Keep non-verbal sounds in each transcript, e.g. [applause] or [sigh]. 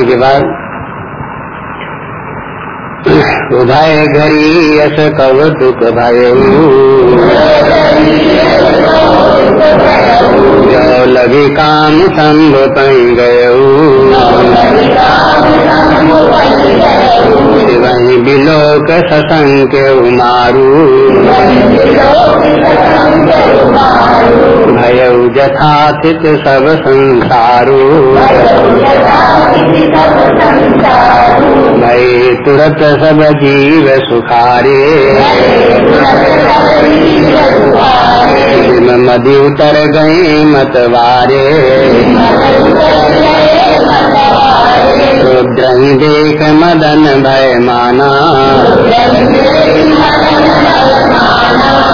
दुआ के बाद उभय घरी यश दुख भय लगी काम संभ पै गयऊ वही बिलोक ससंग मारू भयऊ जथाथित सब संसारू। भय तुरत सब जीव सुखारे। मदि उतर गए मतवारे। रुद्रही देख मदन भय माना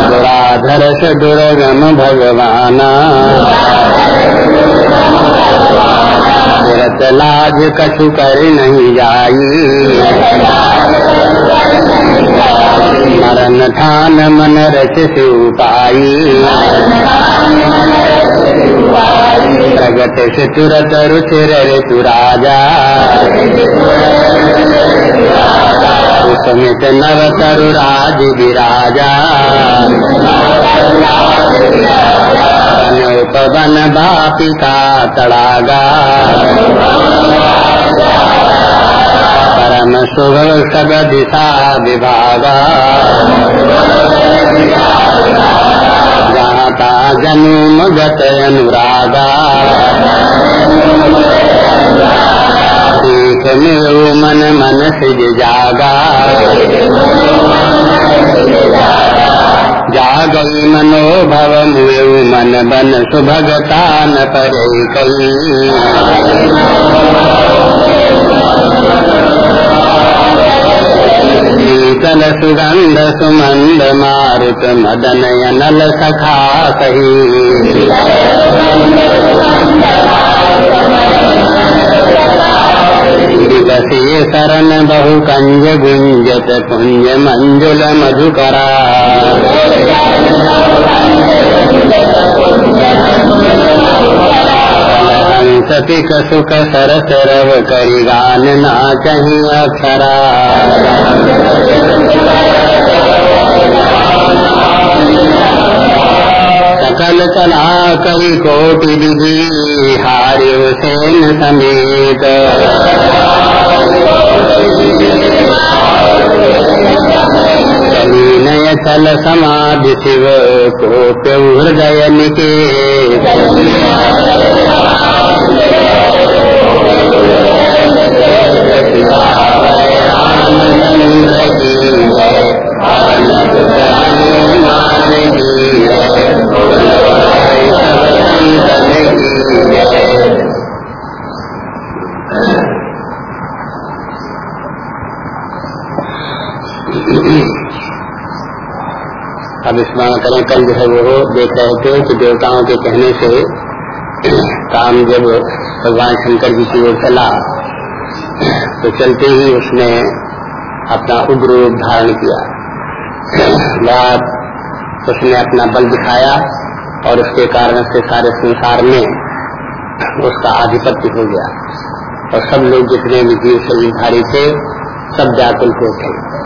दुराधर्ष दुर्गम भगवाना। रत लाज कछु कर नहीं जाई। मरण ठान मन रच से उपाई प्रगट से तुरत रुचिर ऋतु राजा समित नव तरु राज विराजा पवन बापी का तड़ागा परम शुभ सब दिशा विभागा। जाता जनुम गत अनुरागा। मन मन सिज जागा। जागई मनोभव मुयु मन बन सुभगता न परे कई शीतल सुगंध सुमंद मारुत मदन अनल सखा कही दिवसीय शरण बहु कंज गुंजत कुंज मंजुल मधुकरा सतिक सुख सरस रव करी गान ना कहीं अक्षरा सकल चला कवि कोटि विधि समेत। नय चल समाधि शिव कोप्य हृदय निकेत अब स्मरण करें, कल जो है वो देख रहे थे कि देवताओं के कहने से काम जब भगवान शंकर जी की ओर चला तो चलते ही उसने अपना उग्र रूप धारण किया। बाद उसने अपना बल दिखाया। और उसके कारण से सारे संसार में उसका आधिपत्य हो गया। और सब लोग जितने भी जीव शरीरधारी थे, सब व्याकुल हो थे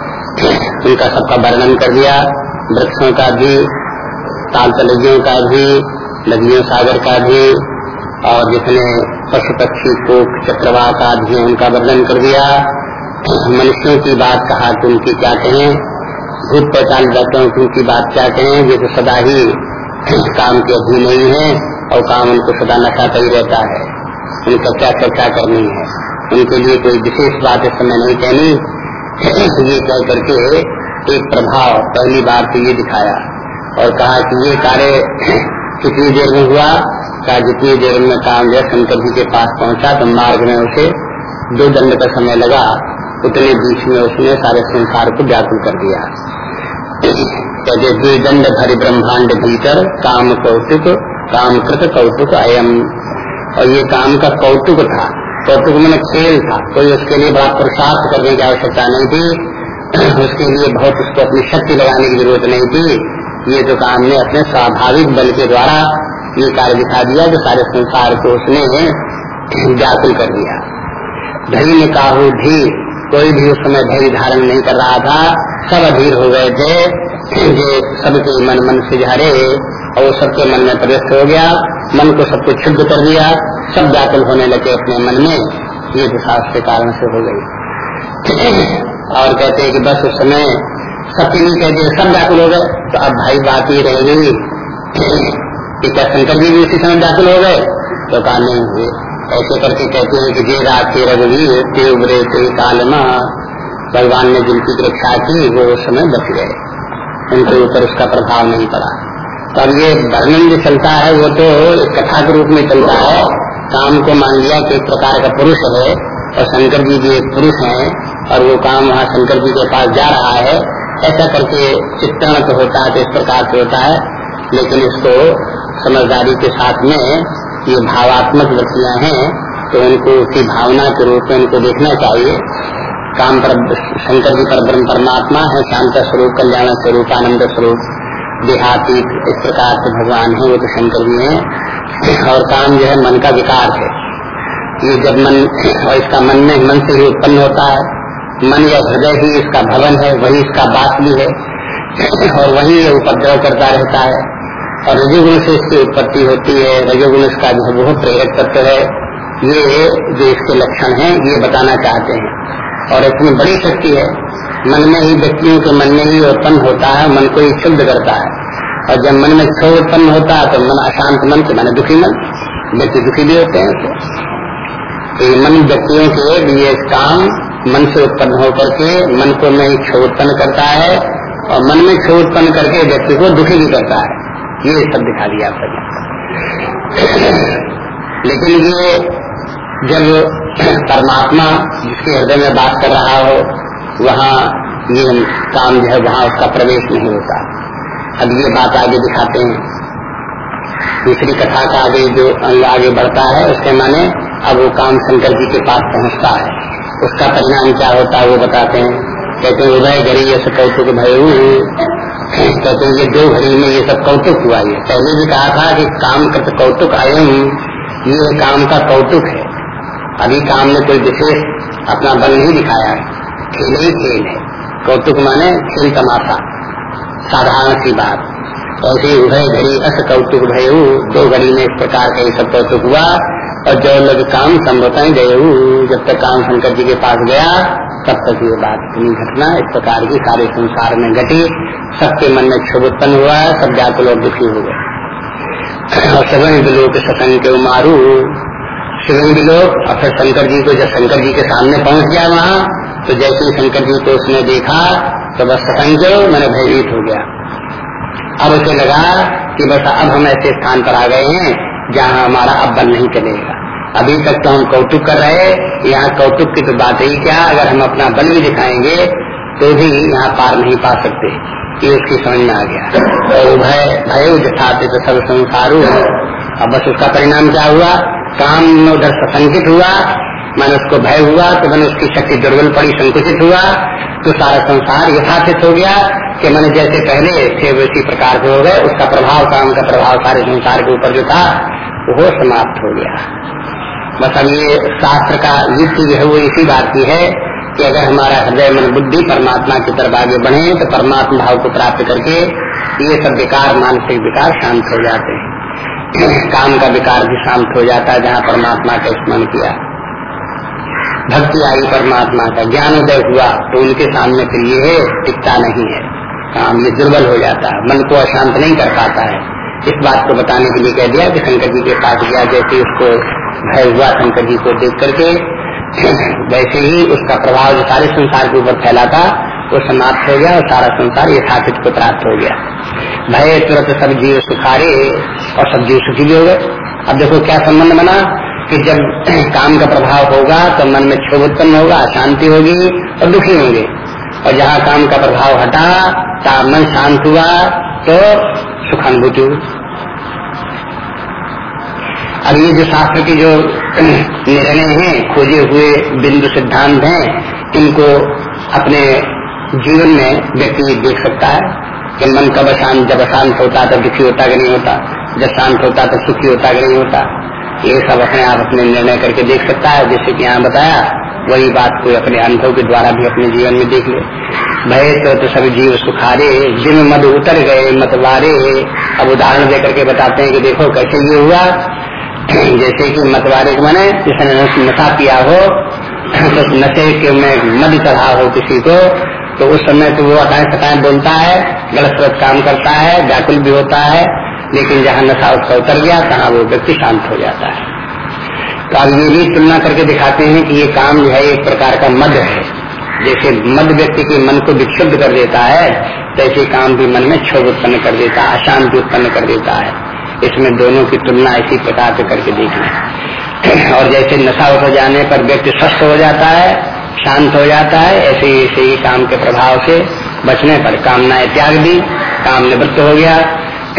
उनका सबका वर्णन कर दिया। वृक्षों का भी ताल तलगियों का भी, नदियों सागर का भी, और जितने पशु पक्षी कोक, चक्रवात आदि उनका वर्णन कर दिया। मनुष्यों की बात कहा कि उनकी क्या कहें? भूत पहचान जाते हैं उनकी बात क्या कहें? ये तो सदा ही काम के अधीन नहीं है और काम उनको सदा नशाता ही रहता है। उनका क्या चर्चा करनी है? उनके लिए कोई विशेष बात इस समय नहीं कहनी। ये कह करके एक प्रभाव पहली बार तो ये दिखाया और कहा कि ये कार्य कितनी देर में हुआ? कहा, जितनी देर में काम जय शंकर जी के पास पहुँचा तो मार्ग में उसे दो दंड का समय लगा। उतने बीच में उसने सारे संसार को व्याकुल कर दिया। कहते द्वि दंड भरी ब्रह्मांड भीतर काम कौतुक काम कृत कौतुक अयम। और ये काम का कौतुक था। कौतुक मैंने खेल था। कोई उसके लिए बड़ा पुरुषार्थ करने की आवश्यकता नहीं थी। [clears throat] उसके लिए बहुत उसको अपनी शक्ति लगाने की ज़रूरत नहीं थी। ये तो काम ने अपने स्वाभाविक बल के द्वारा ये कार्य दिखा दिया कि सारे संसार को उसने [clears throat] व्याकुल कर दिया। धरी ने काहू धीर कोई भी उस समय धैर्य धारण नहीं कर रहा था। सब अधीर हो गए थे। जो सबके मन मन से झारे और वो सबके मन में प्रवेश हो गया। मन को सबको क्षुद्ध कर दिया। सब व्याकुल होने लगे अपने मन में। ये विश्वास के कारण से हो गई। और कहते हैं कि बस उस समय सबके कहते सब व्याकुल हो गए। तो अब भाई बात ही रह गई कि क्या शंकर जी भी उसी समय व्याकुल हो गए? तो कहा, नहीं हुए ऐसे करके कहते हैं कि जे रात के रघुवीर ते उबरे ते कालमा, भगवान ने जिनकी रक्षा की, वो उस समय बच गए। उनके ऊपर उसका प्रभाव नहीं पड़ा। तो अब ये वर्णन जो चलता है, वो तो कथा के रूप में चलता है। काम को मान लिया कि एक प्रकार का पुरुष है, और शंकर जी भी एक पुरुष है, और वो काम वहाँ शंकर जी के पास जा रहा है। ऐसा करके चित्रण तो होता है तो इस प्रकार से होता है, लेकिन इसको समझदारी के साथ में ये भावात्मक वृत्तियाँ हैं तो उनको उसकी भावना के रूप में उनको देखना चाहिए। काम पर, शंकर जी पर ब्रह्म परमात्मा है, शांत स्वरूप, कल्याण स्वरूप, आनंद स्वरूप, देहाती, इस प्रकार के भगवान है, वो तो शंकर जी है। और काम जो है, मन का विकार है। ये जब मन, और इसका मन में मन से ही उत्पन्न होता है। मन या हृदय ही इसका भवन है, वही इसका बात भी है। और वही ये उपद्रव करता रहता है। और रजोगुण से इसकी उत्पत्ति होती है। रजोगुण इसका जो वो प्रेरक तत्व है। ये जो इसके लक्षण हैं, ये बताना चाहते हैं। और इसमें बड़ी शक्ति है। मन में ही व्यक्तियों के मन में ही उत्पन्न होता है, मन को ही शुद्ध करता है। और जब मन में क्षोभ उत्पन्न होता है तो मन अशांत मन के मन दुखी मन, व्यक्ति दुखी भी होते हैं तो मन व्यक्तियों के लिए काम मन से उत्पन्न होकर के मन को में क्षोभ उत्पन्न करता है। और मन में क्षोभ उत्पन्न करके व्यक्ति को दुखी भी करता है। ये सब दिखा दिया आपका लेकिन ये जब परमात्मा जिसके हृदय में बात कर रहा हो, वहाँ ये काम जो है, वहाँ उसका प्रवेश नहीं होता। अब ये बात आगे दिखाते हैं। दूसरी कथा का आगे जो आगे बढ़ता है, उसके माने अब वो काम शंकर जी के पास पहुँचता है। उसका परिणाम क्या होता है वो बताते हैं। कहते हैं, उदय गरी ऐसे कौतुक भय कहते ये दो घड़ी में ये सब कौतुक हुआ ये। पहले भी कहा था कि काम का तो कौतुक आयम ये काम का कौतुक है। अभी काम में कोई विशेष अपना बल नहीं दिखाया है। खेल ही खेल है। कौतुक माने खेल तमाशा। साधारण सी बात। ऐसे उभय घड़ी अस कौतुक भय दो घड़ी में इस प्रकार का ये सब कौतुक हुआ। और जो लोग काम संभवताएँ गए जब तक काम शंकर जी के पास गया तब तक ये बात इतनी घटना इस प्रकार की सारे संसार में घटी। सबके मन में क्षोभ उत्पन्न हुआ है। सब जाकर लोग दुखी हो गए। और शिवंग लोग सतंग के मारू शिवंग लोग और फिर शंकर जी को जब शंकर जी के सामने पहुँच गया वहाँ तो जैसे ही शंकर जी को उसने देखा तो बस सतंग मैंने भयभीत हो गया। अब उसे लगा कि बस अब हम ऐसे स्थान पर आ गए हैं, जहाँ हमारा अब बल नहीं चलेगा। अभी तक तो हम कौतुक कर रहे यहाँ कौतुक की तो बात ही क्या? अगर हम अपना बल भी दिखाएँगे तो भी यहाँ पार नहीं पा सकते। ये उसकी समझ में आ गया। तो भय भय जठाते तो सब संसारू अब बस उसका परिणाम क्या हुआ? काम में उधर संकित हुआ मैंने उसको भय हुआ तो मैंने उसकी शक्ति दुर्बल पड़ी, संकुचित हुआ। तो सारा संसार यथाचित हो गया कि मैंने जैसे पहले थे वैसी प्रकार से हो गए। उसका प्रभाव, काम का प्रभाव सारे संसार के ऊपर जो था, वो समाप्त हो गया। अब ये शास्त्र का युक्ति जो है वो इसी बात की है कि अगर हमारा हृदय, मन, बुद्धि परमात्मा की तरफ़ आगे बढ़े तो परमात्मा भाव को प्राप्त करके ये सब विकार, मानसिक विकार शांत हो जाते हैं। [clears throat] काम का विकार भी शांत हो जाता है जहाँ परमात्मा का स्मरण किया। भक्ति आई परमात्मा का, ज्ञान उदय हुआ तो उनके सामने फिर ये टिकता नहीं है। काम ये दुर्बल हो जाता है, मन को अशांत नहीं कर पाता है। इस बात को बताने के लिए कह दिया कि शंकर जी के पास गया, जैसे उसको भय हुआ शंकर जी को देख करके, वैसे ही उसका प्रभाव जो सारे संसार के ऊपर फैला था, वो समाप्त हो गया और सारा संसार यथाचित को प्राप्त हो गया। भय, तुरंत सब जीव सुखारे और सब जीव सुखी भी हो गए। अब देखो क्या संबंध बना कि जब [clears throat] काम का प्रभाव होगा तो मन में क्षोभ उत्पन्न होगा, शांति होगी और दुखी होंगे। और जहाँ काम का प्रभाव हटा मन शांत हुआ तो सुखानुभूति हुई अब ये जो शास्त्र के जो निर्णय हैं खोजे हुए बिंदु सिद्धांत हैं इनको अपने जीवन में व्यक्ति देख सकता है कि मन कब अशांत जब अशांत होता तब दुखी होता कि नहीं होता जब शांत होता तो सुखी होता कि नहीं होता। ये सब अपने आप अपने निर्णय करके देख सकता है जैसे कि यहाँ बताया वही बात कोई अपने अनुभव के द्वारा भी अपने जीवन में देख ले। भय तो, तो सभी जीव सुखारे जिन मद उतर गए मतवारे अब उदाहरण देकर के बताते हैं कि देखो कैसे ये हुआ? जैसे कि मतवारे के मैंने जिसने नशा पिया हो तो नशे के में मद चढ़ा हो किसी को तो उस समय तो वो अटाए सटाए बोलता है, गलत गलत काम करता है, व्याकुल भी होता है, लेकिन जहाँ नशा उसका उतर गया, तहाँ वो व्यक्ति शांत हो जाता है। तो अब ये भी तुलना करके दिखाते हैं कि ये काम जो है, एक प्रकार का मद है। जैसे मद व्यक्ति के मन को विक्षुब्ध कर देता है, तैसे काम भी मन में क्षोभ उत्पन्न कर देता है, अशांति उत्पन्न कर देता है। इसमें दोनों की तुलना इसी प्रकार से करके देखना। [clears throat] और जैसे नशा हो जाने पर व्यक्ति स्वस्थ हो जाता है, शांत हो जाता है, ऐसे ही ऐसे ही काम के प्रभाव से बचने पर कामनाएँ त्याग दी, काम निवृत्त हो गया,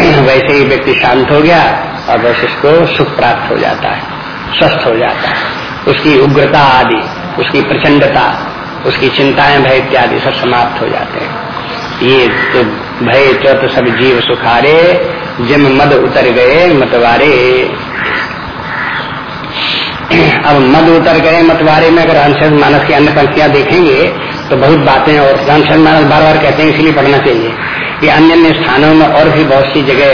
[clears throat] वैसे ही व्यक्ति शांत हो गया और बस उसको सुख प्राप्त हो जाता है, स्वस्थ हो जाता है। उसकी उग्रता आदि, उसकी प्रचंडता, उसकी चिंताएँ, भय इत्यादि सब समाप्त हो जाते हैं। ये तो भय चौथ सब जीव सुखारे जिम मद उतर गए मतवारे। अब मद उतर गए मतवारे में अगर हंसद मानस की अन्य पंक्तियाँ देखेंगे तो बहुत बातें और हंसद मानस बार बार कहते हैं इसलिए पढ़ना चाहिए। कि अन्य अन्य स्थानों में और भी बहुत सी जगह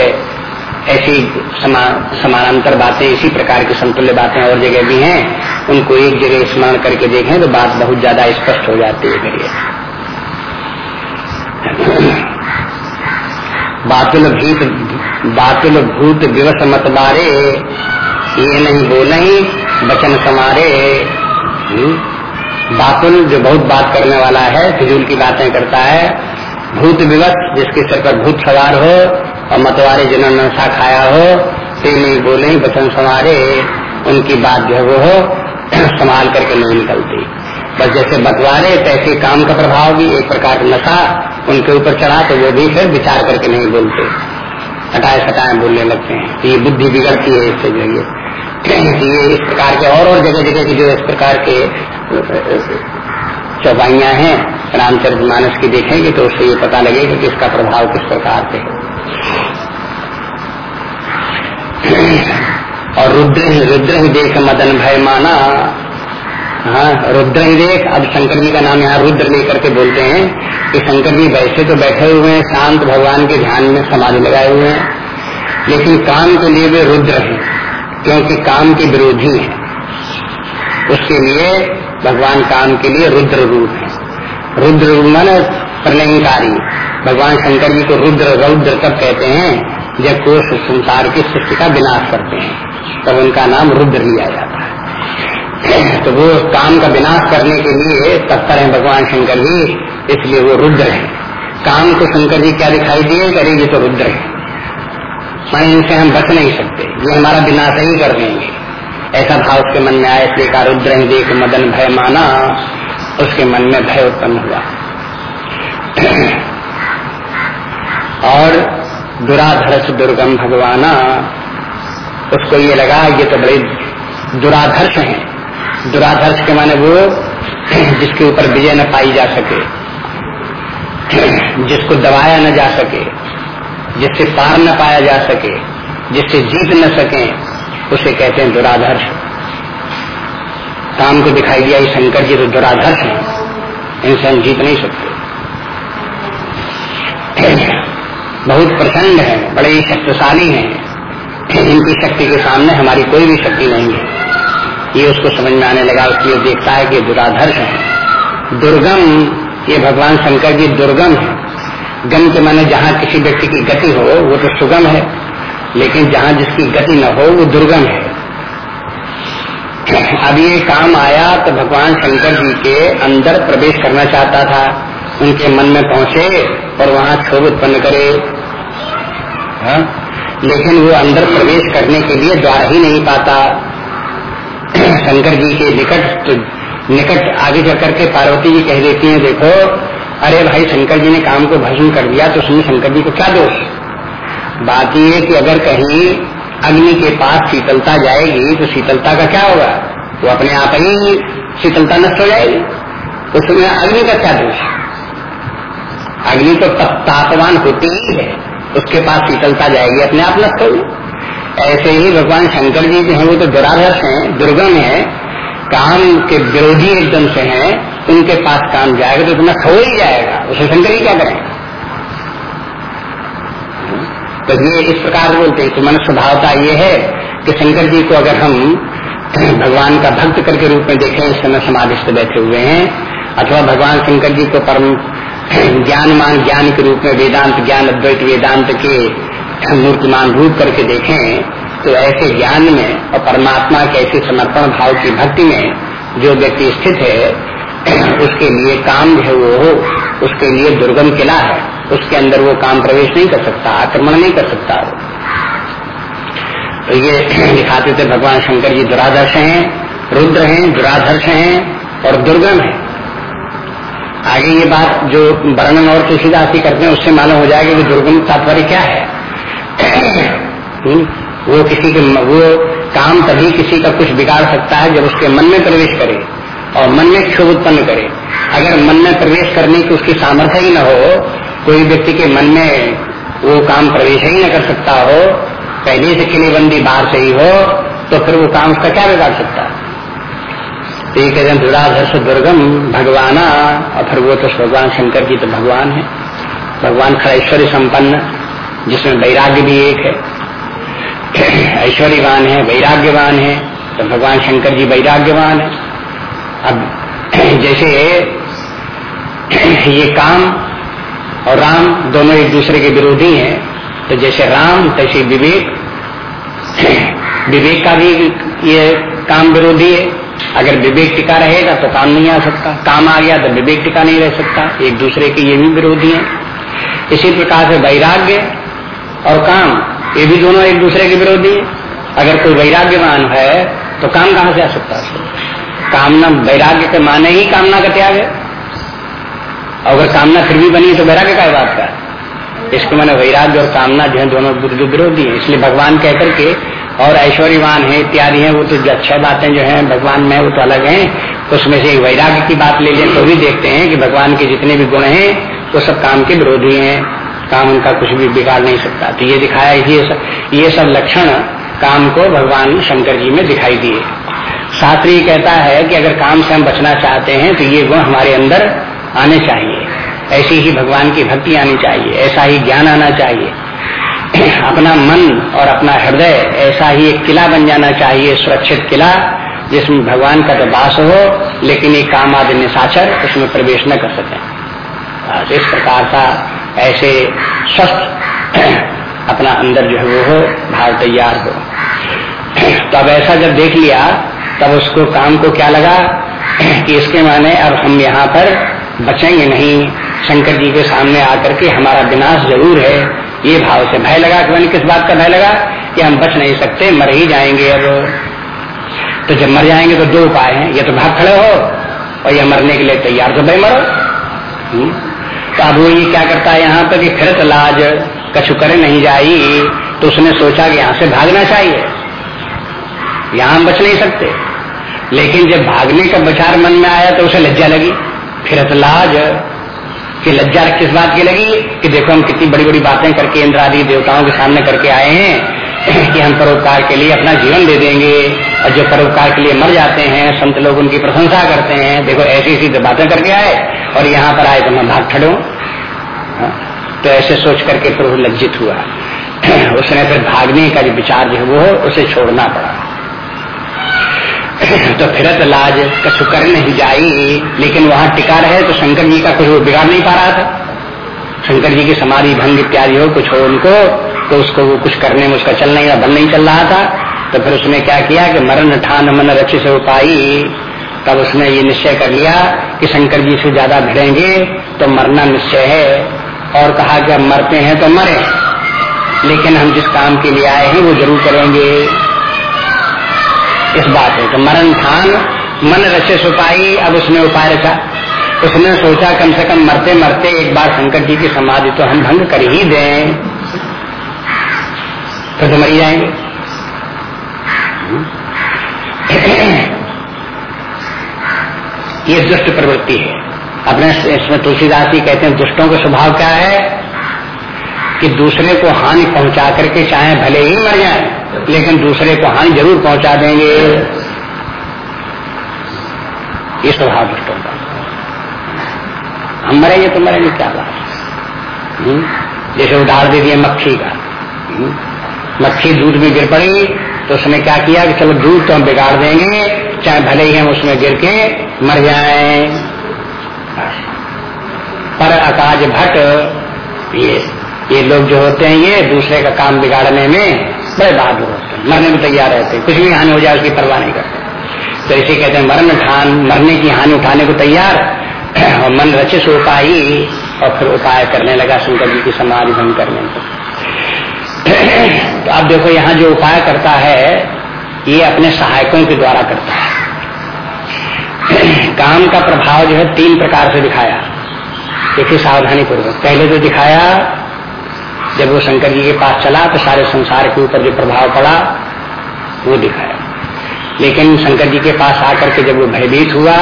ऐसी समा, समानांतर बातें इसी प्रकार की समतुल्य बातें और जगह भी हैं। उनको एक जगह स्मरण करके देखें तो बात बहुत ज़्यादा स्पष्ट हो जाती है करिए बातुल भीत बातुल भूत दिवस मत बारे। ये नहीं बोले ही बचन समारे हम्म। बातुल जो बहुत बात करने वाला है, फिजूल की बातें करता है, भूत विवश जिसके सर पर भूत सवार हो, और मतवारे जिन्होंने नशा खाया हो ते नहीं बोले ही बचन समारे उनकी बात जो वो हो, [clears throat] संभाल करके नहीं निकलती। बस जैसे बतवारे तैसे काम का प्रभाव भी एक प्रकार नशा उनके ऊपर चढ़ा तो वो भी फिर विचार करके नहीं बोलते। हटाए सटाए बोलने लगते हैं। ये बुद्धि बिगड़ती है इससे जो ये ये इस प्रकार के और और जगह जगह की जो इस प्रकार के चौपाइया हैं, रामचरित मानस की देखेंगे तो उससे ये पता लगेगा कि इसका प्रभाव किस प्रकार से और रुद्र ही रुद्र देख मदन भय माना हाँ रुद्र ही देख, अब शंकर जी का नाम यहाँ रुद्र लेकर के बोलते हैं कि शंकर जी वैसे तो बैठे हुए हैं, शांत भगवान के ध्यान में समाधि लगाए हुए हैं, लेकिन काम के लिए वे रुद्र हैं, क्योंकि काम के विरोधी हैं। उसके लिए भगवान काम के लिए रुद्र रूप है। रुद्र मन प्रलयकारी। भगवान शंकर जी को रुद्र, रौद्र तब कहते हैं जब कोष संसार की सृष्टि का विनाश करते हैं, तब उनका नाम रुद्र लिया जाता है। तो वो काम का विनाश करने के लिए तत्पर है भगवान शंकर जी, इसलिए वो रुद्र है। काम को शंकर जी क्या दिखाई दिए? करेंगे तो रुद्र है। मैं इनसे हम बच नहीं सकते। ये हमारा विनाश ही कर देंगे। ऐसा भाव उसके मन में आया, इसलिए का रुद्र ही, देख मदन भय माना। उसके मन में भय उत्पन्न हुआ। और दुराधर्ष दुर्गम भगवाना, उसको ये लगा, ये तो बड़े दुराधर्ष हैं। दुराधर्ष के माने वो जिसके ऊपर विजय न पाई जा सके, जिसको दबाया न जा सके, जिससे पार न पाया जा सके, जिससे जीत न सके, उसे कहते हैं दुराधर्ष काम को दिखाई दिया शंकर जी तो दुराधर्ष है इंसान जीत नहीं सकते। बहुत प्रचंड है, बड़े शक्तिशाली हैं, इनकी शक्ति के सामने हमारी कोई भी शक्ति नहीं है। ये उसको समझ में आने लगा, उसकी देखता है कि दुराधर्ष है। दुर्गम, ये भगवान शंकर जी दुर्गम है। गम के माने जहाँ किसी व्यक्ति की गति हो, वो तो सुगम है, लेकिन जहाँ जिसकी गति न हो, वो दुर्गम है। अब ये काम आया तो भगवान शंकर जी के अंदर प्रवेश करना चाहता था। उनके मन में पहुँचे और वहाँ क्षोभ उत्पन्न करे। हा? लेकिन वो अंदर प्रवेश करने के लिए द्वार ही नहीं पाता। शंकर जी के निकट तो निकट आगे जा करके पार्वती जी कह देती हैं, देखो, अरे भाई, शंकर जी ने काम को भस्म कर दिया तो उसमें शंकर जी को क्या दोष? बात ये कि अगर कहीं अग्नि के पास शीतलता जाएगी तो शीतलता का क्या होगा? वो अपने आप ही शीतलता नष्ट हो जाएगी। तो उसमें अग्नि का क्या दोष? अग्नि तो तापमान होती ही है, उसके पास शीतलता जाएगी, अपने आप नष्ट होगी। ऐसे ही भगवान शंकर जी जो है, वो तो दुराधर्श हैं, दुर्गम है, काम के विरोधी एकदम से हैं, उनके पास काम जाएगा तो तुम्हें खो ही जाएगा। उसे शंकर जी क्या करेंगे? तो ये इस प्रकार बोलते हैं कि मन स्वभावता ये है कि शंकर जी को अगर हम भगवान का भक्त करके रूप में देखें, इस समय समाधिस्थ बैठे हुए हैं, अथवा भगवान शंकर जी को परम ज्ञान मान ज्ञान के रूप में वेदांत, ज्ञान अद्वैत वेदांत के मूर्तिमान रूप करके देखें तो ऐसे ज्ञान में और परमात्मा के ऐसे समर्पण भाव की भक्ति में जो व्यक्ति स्थित है, उसके लिए काम जो है वो हो उसके लिए दुर्गम किला है, उसके अंदर वो काम प्रवेश नहीं कर सकता, आक्रमण नहीं कर सकता तो ये दिखाते थे भगवान शंकर जी दुरादर्श हैं, रुद्र हैं दुराधर्श हैं और दुर्गम है आगे ये बात जो वर्णन और तुलसीदास ही करते हैं, उससे मालूम हो जाएगा कि दुर्गम तात्पर्य क्या है? वो किसी के वो काम तभी किसी का कुछ बिगाड़ सकता है जब उसके मन में प्रवेश करे और मन में क्षोभ उत्पन्न करे। अगर मन में प्रवेश करने की उसकी सामर्थ्य ही न हो, कोई व्यक्ति के मन में वो काम प्रवेश ही न कर सकता हो, पहले से किलेबंदी बाहर से ही हो तो फिर वो काम उसका क्या बिगाड़ सकता है? तो ये दुराधर्ष दुर्गम भगवाना और फिर वो तो भगवान शंकर जी तो भगवान है। भगवान खड़ा संपन्न। जिसमें वैराग्य भी एक है। ऐश्वर्यवान है, वैराग्यवान है तो भगवान शंकर जी वैराग्यवान है। अब जैसे ये काम और राम दोनों एक दूसरे के विरोधी हैं तो जैसे राम, तैसे विवेक। विवेक का भी ये काम विरोधी है। अगर विवेक टिका रहेगा तो काम नहीं आ सकता। काम आ गया तो विवेक टिका नहीं रह सकता। एक दूसरे के ये भी विरोधी हैं। इसी प्रकार से वैराग्य और काम, ये भी दोनों एक दूसरे के विरोधी है। अगर कोई वैराग्यवान है तो काम कहाँ से आ सकता है? कामना वैराग्य के माने ही कामना का त्याग है। और अगर कामना फिर भी बनी तो वैराग्य का बात का इसको मैंने वैराग्य और कामना जो है, दोनों विरोधी है। इसलिए भगवान कह करके, और ऐश्वर्यवान है, इत्यादि है, वो तो अच्छे बातें जो है, भगवान में वो तो अलग है। उसमें से वैराग्य की बात ले लें तो भी देखते हैं कि भगवान के जितने भी गुण हैं, वो सब काम के विरोधी हैं। काम उनका कुछ भी बिगाड़ नहीं सकता। तो ये दिखाया ये सब ये सब लक्षण काम को भगवान शंकर जी में दिखाई दिए। शास्त्री कहता है कि अगर काम से हम बचना चाहते हैं तो ये गुण हमारे अंदर आने चाहिए। ऐसी ही भगवान की भक्ति आनी चाहिए। ऐसा ही ज्ञान आना चाहिए। [clears throat] अपना मन और अपना हृदय ऐसा ही एक किला बन जाना चाहिए, सुरक्षित किला, जिसमें भगवान का तो वास हो, लेकिन ये काम आदि निशाचर उसमें प्रवेश न कर सके। इस प्रकार का ऐसे स्वस्थ [clears throat] अपना अंदर जो है वो हो भाव तैयार हो। तो अब ऐसा जब देख लिया, तब उसको काम को क्या लगा [clears throat] कि इसके माने अब हम यहाँ पर बचेंगे नहीं। शंकर जी के सामने आकर के हमारा विनाश ज़रूर है। ये भाव से भय लगा कि मैंने किस बात का भय लगा कि हम बच नहीं सकते, मर ही जाएँगे अब। तो जब मर जाएँगे तो दो उपाय हैं। या तो भाग खड़े हो और या मरने के लिए तैयार तो भाई मरो। अब ये क्या करता है, यहाँ पर कि फिर लाज कछु करे नहीं जाई तो उसने सोचा कि यहाँ से भागना चाहिए। यहाँ हम बच नहीं सकते। लेकिन जब भागने का विचार मन में आया तो उसे लज्जा लगी। फिर लाज, कि लज्जा किस बात की लगी? कि देखो हम कितनी बड़ी बड़ी बातें करके इंद्र आदि देवताओं के सामने करके आए हैं। कि हम परोपकार के लिए अपना जीवन दे देंगे। और जो परोपकार के लिए मर जाते हैं संत लोग उनकी प्रशंसा करते हैं। देखो ऐसी ऐसी बातें करके आए और यहाँ पर आए तो मैं भाग खड़ू। हाँ, तो ऐसे सोच करके फिर लज्जित हुआ। [clears throat] उसने फिर भागने का जो विचार जो है वो उसे छोड़ना पड़ा। [clears throat] तो फिरत लाज कछु कर नहीं जाई लेकिन वहाँ टिका रहे तो शंकर जी का कुछ वो बिगाड़ नहीं पा रहा था। शंकर जी की समाधि भंग इत्यादि हो कुछ हो उनको तो उसको वो कुछ करने में उसका चल नहीं बल नहीं चल रहा था। तो फिर उसने क्या किया कि मरण ठान मन रच से उपाई तब उसने ये निश्चय कर लिया कि शंकर जी से ज़्यादा भिड़ेंगे तो मरना निश्चय है। और कहा कि अब मरते हैं तो मरे। लेकिन हम जिस काम के लिए आए हैं वो ज़रूर करेंगे। इस बात है तो मरण ठान, मन रचे सुपाई अब उसने उपाय रचा। उसने सोचा कम से कम मरते मरते एक बार शंकर जी की समाधि तो हम भंग कर ही दें। तो, मर जाएँगे ये दुष्ट प्रवृत्ति है अपने इसमें तुलसीदास जी कहते हैं दुष्टों का स्वभाव क्या है कि दूसरे को हानि पहुँचा करके चाहे भले ही मर जाए लेकिन दूसरे को हानि ज़रूर पहुँचा देंगे ये स्वभाव दुष्टों का हम मरेंगे तो मरेंगे क्या बात? जैसे उदाहरण दे दिए मक्खी का? मक्खी दूध में गिर पड़ी तो उसने क्या किया कि चलो दूध तो हम बिगाड़ देंगे, चाहे भले ही हम उसमें गिर के मर जाए। पर अकाज भट्ट, ये ये लोग जो होते हैं ये दूसरे का काम बिगाड़ने में बड़े बहादुर होते हैं, मरने में तैयार रहते हैं, कुछ भी हानि हो जाए उसकी परवाह नहीं करते। तो इसे कहते हैं, मरण ठान, मरने की हानि उठाने को तैयार, और मन रचित उपाय और फिर उपाय करने लगा शंकर जी की समाधि भंग करने को। तो अब देखो यहाँ जो उपाय करता है, ये अपने सहायकों के द्वारा करता है। काम का प्रभाव जो है तीन प्रकार से दिखाया। देखिए सावधानी पूर्वक पहले तो दिखाया, जब वो शंकर जी के पास चला तो सारे संसार के ऊपर जो प्रभाव पड़ा, वो दिखाया। लेकिन शंकर जी के पास आकर के जब वो भयभीत हुआ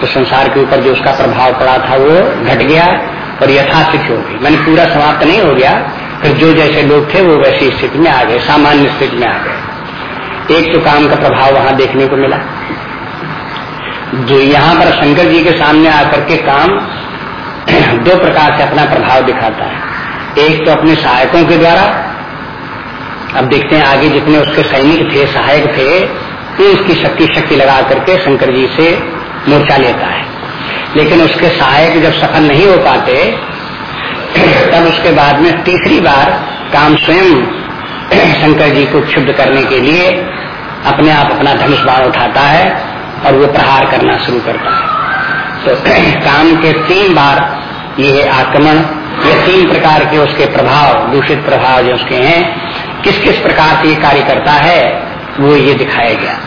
तो संसार के ऊपर जो उसका प्रभाव पड़ा था, वो घट गया और यथास्थिति हो गई। मैंने पूरा समाप्त नहीं हो गया फिर जो जैसे लोग थे वो वैसी स्थिति में आ गए, सामान्य स्थिति में आ गए। एक तो काम का प्रभाव वहाँ देखने को मिला। जो यहाँ पर शंकर जी के सामने आकर के काम [clears throat] दो प्रकार से अपना प्रभाव दिखाता है। एक तो अपने सहायकों के द्वारा, अब देखते हैं आगे जितने उसके सैनिक थे, सहायक थे, ये उसकी शक्ति शक्ति लगा करके शंकर जी से मोर्चा लेता है। लेकिन उसके सहायक जब सफल नहीं हो पाते तब उसके बाद में तीसरी बार काम स्वयं शंकर जी को क्षुब्ध करने के लिए अपने आप अपना धनुष बाण उठाता है और वो प्रहार करना शुरू करता है। तो [clears throat] काम के तीन बार ये आक्रमण, ये तीन प्रकार के उसके प्रभाव, दूषित प्रभाव जो उसके हैं किस किस प्रकार से ये कार्य करता है, वो ये दिखाया गया।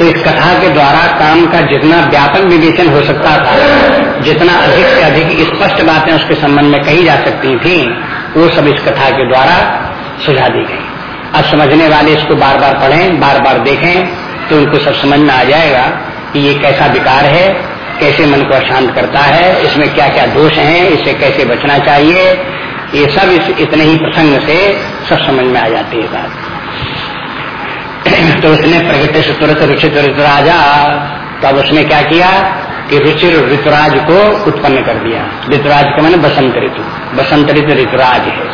तो इस कथा के द्वारा काम का जितना व्यापक विवेचन हो सकता था, जितना अधिक से अधिक स्पष्ट बातें उसके संबंध में कही जा सकती थी, वो सब इस कथा के द्वारा सुझा दी गई। अब समझने वाले इसको बार बार पढ़ें बार बार देखें तो उनको सब समझ में आ जाएगा कि ये कैसा विकार है, कैसे मन को अशांत करता है, इसमें क्या क्या दोष हैं इससे कैसे बचना चाहिए, ये सब इस, इतने ही प्रसंग से सब समझ में आ जाती है बात। तो उसने प्रगति से तुरंत रुचित ऋतुराजा, तब उसने क्या किया कि रुचिर ऋतुराज को उत्पन्न कर दिया। ऋतुराज का मैंने बसंत ऋतु। बसंत ऋतु ऋतुराज है।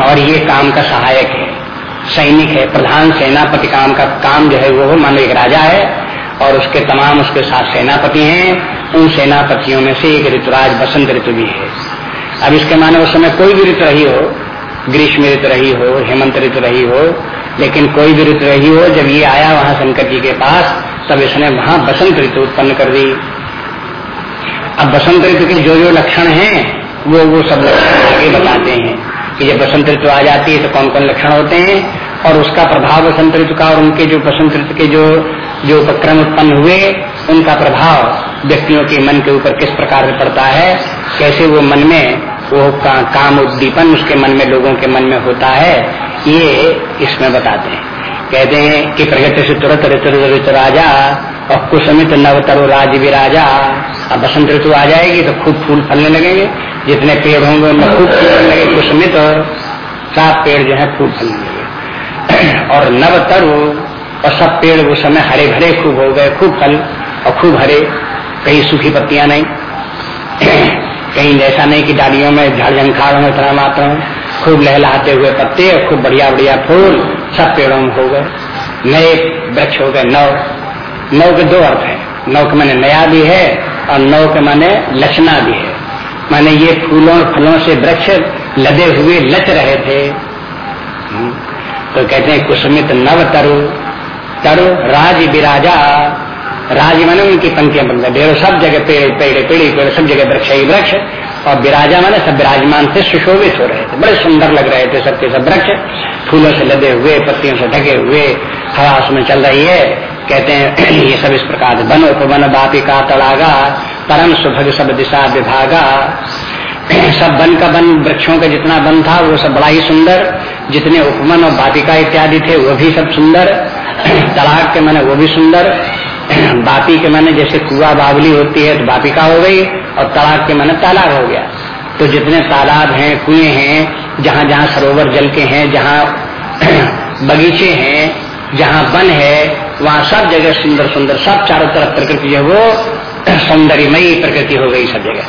[clears throat] और ये काम का सहायक है। सैनिक है, प्रधान सेनापति काम का काम जो है वो मान एक राजा है और उसके तमाम उसके साथ सेनापति हैं। उन सेनापतियों में से एक ऋतुराज बसंत ऋतु भी है। अब इसके माने उस समय कोई भी ऋतु रही हो, ग्रीष्म ऋतु रही हो, हेमंत ऋतु रही हो लेकिन कोई भी ऋतु रही हो, जब ये आया वहाँ शंकर जी के पास, तब इसने वहाँ बसंत ऋतु उत्पन्न कर दी। अब बसंत ऋतु के जो जो लक्षण हैं, वो वो सब लक्षण आगे बताते हैं कि जब बसंत ऋतु आ जाती है तो कौन कौन लक्षण होते हैं, और उसका प्रभाव बसंत ऋतु का और उनके जो बसंत ऋतु के जो जो उपक्रम उत्पन्न हुए, उनका प्रभाव व्यक्तियों के मन के ऊपर किस प्रकार से पड़ता है, कैसे वो मन में वो का, काम उद्दीपन उसके मन में लोगों के मन में होता है ये इसमें बताते हैं। कहते हैं कि प्रगति से तुरंत ऋतु ऋतु राजा और कुसमित नवतरु राज विराजा अब बसंत ऋतु आ जाएगी तो खूब फूल फलने लगेंगे। जितने पेड़ होंगे उनमें खूब फूल लगे कुसमित और सात पेड़ जो है फूल फलने लगे और नवतरु और सब पेड़ उस समय हरे भरे खूब हो गए खूब फल और खूब हरे कहीं सूखी पत्तियाँ नहीं। कहीं ऐसा नहीं कि डालियों में झाड़ झंखाड़ में इतना मात्र खूब लहलाते हुए पत्ते और खूब बढ़िया बढ़िया फूल सब पेड़ों में हो गए। नए वृक्ष हो गए, नौ। नौ के दो अर्थ है। नौ के मैंने नया भी है और नौ के मैंने लचना भी है। मैंने ये फूलों फलों से वृक्ष लदे हुए लच रहे थे। हम्म। तो कहते हैं कुसुमित नव तरु। तरु राज विराजा राज माने उनकी पंक्तियाँ बन गए ढेरों सब जगह पेड़ पेड़ पेड़ पेड़, सब जगह वृक्ष ही वृक्ष और विराजा माने सब विराजमान से सुशोभित हो रहे थे। बड़े सुंदर लग रहे थे सबके सब वृक्ष। फूलों से लदे हुए, पत्तियों से ढके हुए, हवा उसमें चल रही है। कहते हैं, [clears throat] ये सब इस प्रकार वन उपवन बापी का तड़ागा, परम सुभग सब दिशा विभागा। [clears throat] सब वन का वन वृक्षों का जितना वन था, वो सब बड़ा ही सुंदर। जितने उपमन और बापिका इत्यादि थे, वो भी सब सुंदर। [clears throat] तड़ाग के मैंने वो भी सुंदर। बापी के मैंने जैसे कुआ बावली होती है तो बापिका हो गई और तालाब के मैंने तालाब हो गया। तो जितने तालाब हैं, कुएँ हैं, जहाँ जहाँ सरोवर जल के हैं, जहाँ [clears throat] बगीचे हैं, जहाँ वन है, वहाँ सब जगह सुंदर सुंदर, सब चारों तरफ़ प्रकृति है वो [clears throat] सौंदर्यमयी प्रकृति हो गई सब जगह।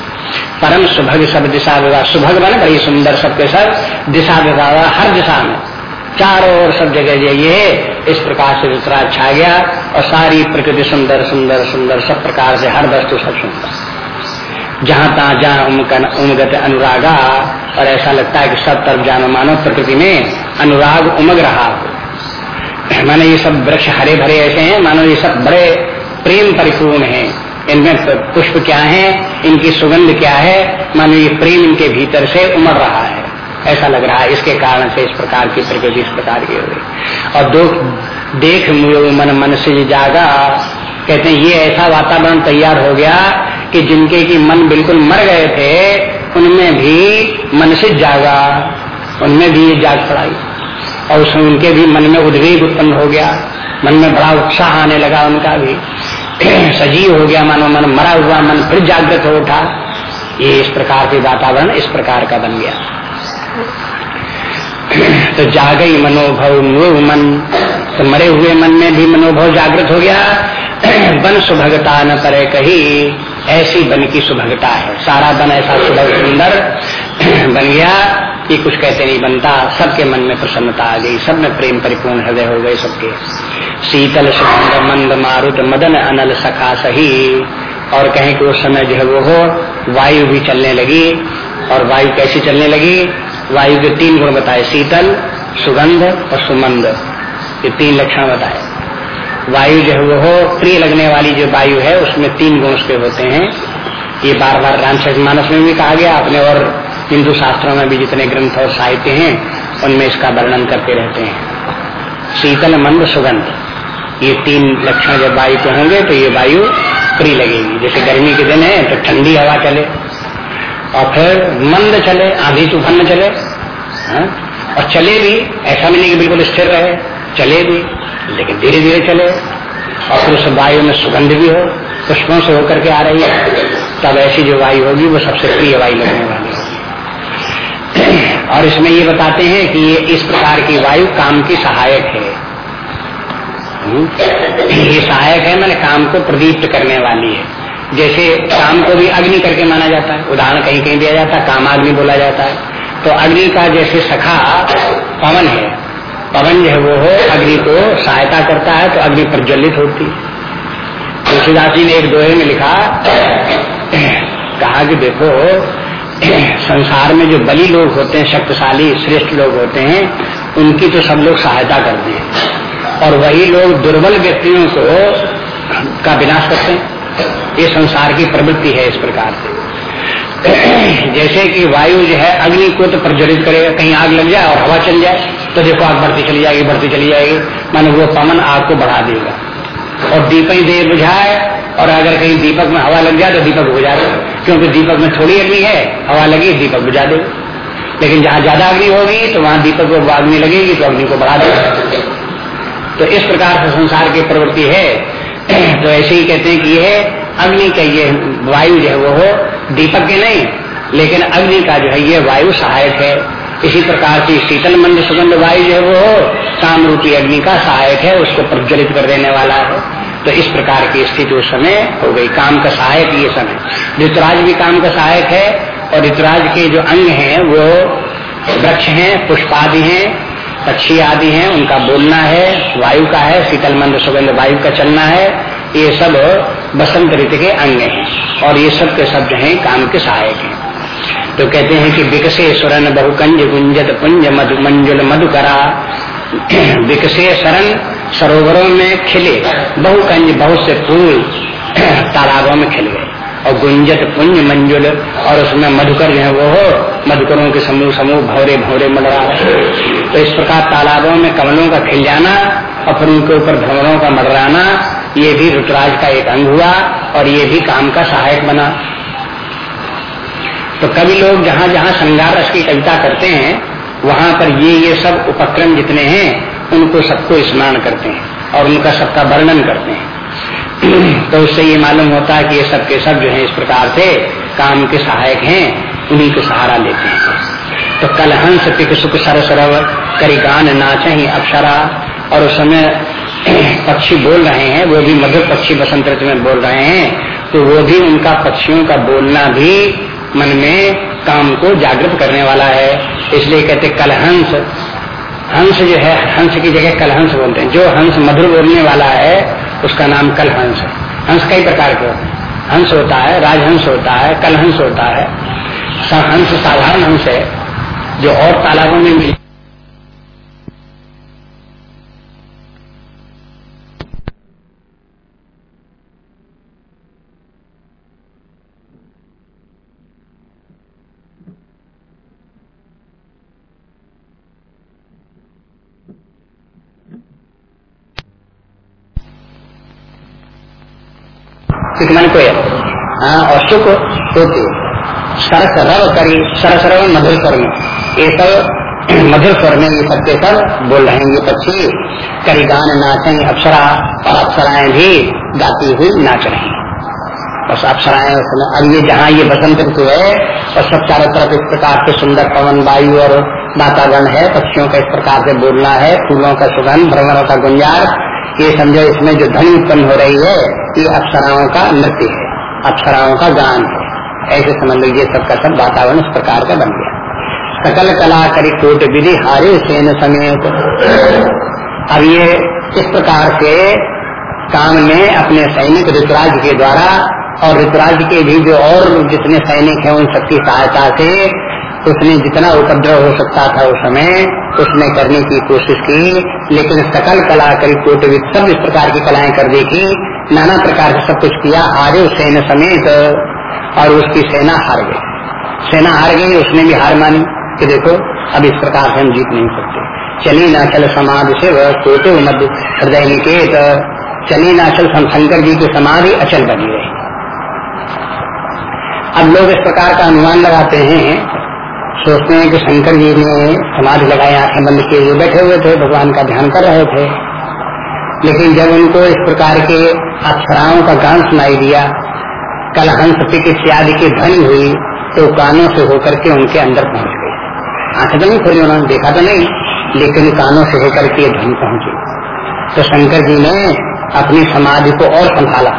परम सुभग सब दिशा विवाह सुभग बने बड़ी सुंदर सबके सब दिशा विवाह हर दिशा में। चारों ओर सब जगह ये इस प्रकार से दूसरा छा गया और सारी प्रकृति सुंदर सुंदर सुंदर, सब प्रकार से हर वस्तु सब सुंदर। जहाँ तहा जहाँ उमगत अनुरागा और ऐसा लगता है कि सब तरफ़ जानो मानो प्रकृति में अनुराग उमग रहा हो। मानो ये सब वृक्ष हरे भरे ऐसे हैं, मानो ये सब बड़े प्रेम परिपूर्ण हैं। इनमें पुष्प क्या है, इनकी सुगंध क्या है, मानो ये प्रेम इनके भीतर से उमड़ रहा है। ऐसा लग रहा है, इसके कारण से इस प्रकार की प्रकृति इस प्रकार की हो गई। और दो, देख मन मन से जागा, कहते हैं, ये ऐसा वातावरण तैयार हो गया कि जिनके की मन बिल्कुल मर गए थे, उनमें भी मन से जागा, उनमें भी ये जाग पड़ाई। और उसमें उनके भी मन में उद्वेग उत्पन्न हो गया, मन में बड़ा उत्साह आने लगा उनका भी। [clears throat] सजीव हो गया मानो, मन मरा हुआ, मन फिर जागृत हो उठा। ये इस प्रकार के वातावरण इस प्रकार का बन गया। [coughs] तो जागई मनोभव मन। तो मरे हुए मन में भी मनोभव जागृत हो गया। [coughs] बन सुभगता न करे कही। ऐसी बन की सुभगता है। सारा बन ऐसा सुभग सुंदर [coughs] बन गया कि कुछ कहते नहीं बनता। सबके मन में प्रसन्नता आ गई। सब में प्रेम परिपूर्ण हृदय हो गए सबके। शीतल सुगंध, मंद मारुत, मदन अनल सखा सही। और कहें कि उस समय जो है वो हो, वायु भी चलने लगी। और वायु कैसी चलने लगी? वायु के तीन गुण बताए, शीतल, सुगंध और सुमंद। ये तीन लक्षण बताए। वायु जो है वो प्रिय लगने वाली जो वायु है, उसमें तीन गुण उसके होते हैं। ये बार बार रामचरित मानस में भी कहा गया, अपने और हिंदू शास्त्रों में भी जितने ग्रंथ और साहित्य हैं, उनमें इसका वर्णन करते रहते हैं। शीतल, मंद, सुगंध। ये तीन लक्षण जब वायु के होंगे तो ये वायु प्रिय लगेगी। जैसे गर्मी के दिन है तो ठंडी हवा चले। और फिर मंद चले, आधी तूफ़ान में चले, हा? और चले भी, ऐसा भी नहीं कि बिल्कुल स्थिर रहे, चले भी, लेकिन धीरे धीरे चले, और फिर उस वायु में सुगंध भी हो, पुष्पों से होकर के आ रही है, तब ऐसी जो वायु होगी, वो सबसे प्रिय वायु लगने वाली होगी [clears throat] और इसमें ये बताते हैं कि ये इस प्रकार की वायु काम की सहायक है हम्म? ये सहायक है, मैंने काम को प्रदीप्त करने वाली है जैसे काम को भी अग्नि करके माना जाता है, उदाहरण कहीं कहीं दिया जाता है काम कामाग्नि बोला जाता है। तो अग्नि का जैसे सखा पवन है, पवन जो है वो अग्नि को सहायता करता है तो अग्नि प्रज्वलित होती है। तुलसीदास जी ने एक दोहे में लिखा, कहा कि देखो, संसार में जो बली लोग होते हैं, शक्तिशाली, श्रेष्ठ लोग होते हैं, उनकी तो सब लोग सहायता करते हैं। और वही लोग दुर्बल व्यक्तियों को का विनाश करते हैं। ये संसार की प्रवृत्ति है इस प्रकार से। [clears throat] जैसे कि वायु जो है, अग्नि को तो प्रज्वलित करेगा, कहीं आग लग जाए और हवा चल जाए तो देखो आग बढ़ती चली जाएगी, बढ़ती चली जाएगी, मानो वो पवन आग को बढ़ा देगा। और दीपक देर बुझाए, और अगर कहीं दीपक में हवा लग जाए तो दीपक बुझा दे। क्योंकि दीपक में थोड़ी अग्नि है, हवा लगी, दीपक बुझा दे। लेकिन जहाँ ज़्यादा अग्नि होगी तो वहाँ दीपक को अग्नि लगेगी तो अग्नि को बढ़ा देगा तो इस प्रकार से संसार की प्रवृत्ति है। तो ऐसे ही कहते हैं कि यह अग्नि का ये वायु जो है वो हो, दीपक के नहीं, लेकिन अग्नि का जो है ये वायु सहायक है। इसी प्रकार की शीतल मंद सुगंध वायु जो है वो हो काम रूपी अग्नि का सहायक है, उसको प्रज्वलित कर देने वाला है। तो इस प्रकार की स्थिति उस समय हो गई। काम का सहायक ये समय। ऋतुराज भी काम का सहायक है, और ऋतुराज के जो अंग हैं, वो वृक्ष हैं, पुष्पादि हैं पक्षी आदि हैं, उनका बोलना है, वायु का है शीतल मंद सुगंध वायु का चलना है, ये सब बसंत ऋतु के अंग हैं। और ये सब के शब्द हैं काम के सहायक हैं। तो कहते हैं कि विकसे स्वरण बहुकंज गुंजत पुंज मधु मंजुल मधुकरा। [clears throat] विकसे शरण सरोवरों में खिले, बहुकंज बहुत से फूल [clears throat] तालाबों में खिल। गए और गुंजत पुंज मंजुल, और उसमें मधुकर जो है वो हो, मधुकरों के समूह समूह भौरे भौरे मल रहा तो इस प्रकार तालाबों में कमलों का खिल जाना और फिर उनके ऊपर भ्रमरों का मडराना, ये भी ऋतुराज का एक अंग हुआ और ये भी काम का सहायक बना। तो कभी लोग जहाँ जहाँ श्रृंगार रस की कविता करते हैं, वहाँ पर ये ये सब उपक्रम जितने हैं, उनको सबको स्मरण करते हैं और उनका सबका वर्णन करते हैं। तो उससे ये मालूम होता है कि ये सब के सब जो है इस प्रकार से काम के सहायक हैं, उन्हीं को सहारा लेते हैं। तो कल हंस, पिक, सुख, सर सरव करी, गान, नाचे ही अक्षरा और उस समय पक्षी बोल रहे हैं, वो भी मधुर पक्षी बसंत ऋतु में बोल रहे हैं तो वो भी उनका पक्षियों का बोलना भी मन में काम को जागृत करने वाला है। इसलिए कहते कल हंस। हंस जो है, हंस की जगह कलहंस बोलते हैं। जो हंस मधुर बोलने वाला है उसका नाम कलहंस है। हंस कई प्रकार के होते हैं। हंस होता है, राजहंस होता है, कलहंस होता है। हंस साधारण हंस है, जो और तालाबों में मिले मन को और सुख होती सरस रव करी सरस रव मधुर स्वर में ये सब मधुर स्वर में ये सबके सब बोल रहे हैं ये पक्षी। करी गान नाचे, अप्सरा, और अप्सराएँ भी गाती हुई नाच रही बस अप्सराएँ अब ये जहाँ ये बसंत ऋतु है, और सब चारों तरफ़ इस प्रकार से सुंदर पवन, वायु और वातावरण है, पक्षियों का इस प्रकार से बोलना है, फूलों का सुगंध भ्रमणों का गुंजार ये समझो इसमें जो ध्वनि उत्पन्न हो रही है, ये अप्सराओं का नृत्य है। अप्सराओं का गान है। ऐसे समझ लीजिए सबका सब वातावरण इस प्रकार का बन गया। सकल कला करी कोट विधि हारे सेन समेत। अब ये इस प्रकार से काम में अपने सैनिक ऋतुराज के द्वारा और ऋतुराज के भी जो और जितने सैनिक हैं, उन सबकी सहायता से उसने जितना उपद्रव हो सकता था उस समय उसने करने की कोशिश की, लेकिन सकल कला करी, कोटविद सब इस प्रकार की कलाएँ कर देखी नाना प्रकार से सब कुछ किया हारे सेना समेत, और उसकी सेना हार गई। सेना हार गई, उसने भी हार मानी कि देखो, अब इस प्रकार से हम जीत नहीं सकते। चली ना चल समाज से वह सोते मध्य हृदय निकेत, चली ना चल शंकर जी की समाधि अचल बनी रही। अब लोग इस प्रकार का अनुमान लगाते हैं सोचते हैं कि शंकर जी ने समाधि लगाई, आँखें बंद किए हुए बैठे हुए थे, भगवान का ध्यान कर रहे थे। लेकिन जब उनको इस प्रकार के अक्षराओं का गान सुनाई दिया कल हंस पिक इत्यादि की ध्वनि हुई तो कानों से होकर के उनके अंदर पहुँच गई आँखें तो नहीं खोली उन्होंने देखा तो नहीं, लेकिन कानों से होकर के ध्वनि पहुँची। तो शंकर जी ने अपनी समाधि को और संभाला,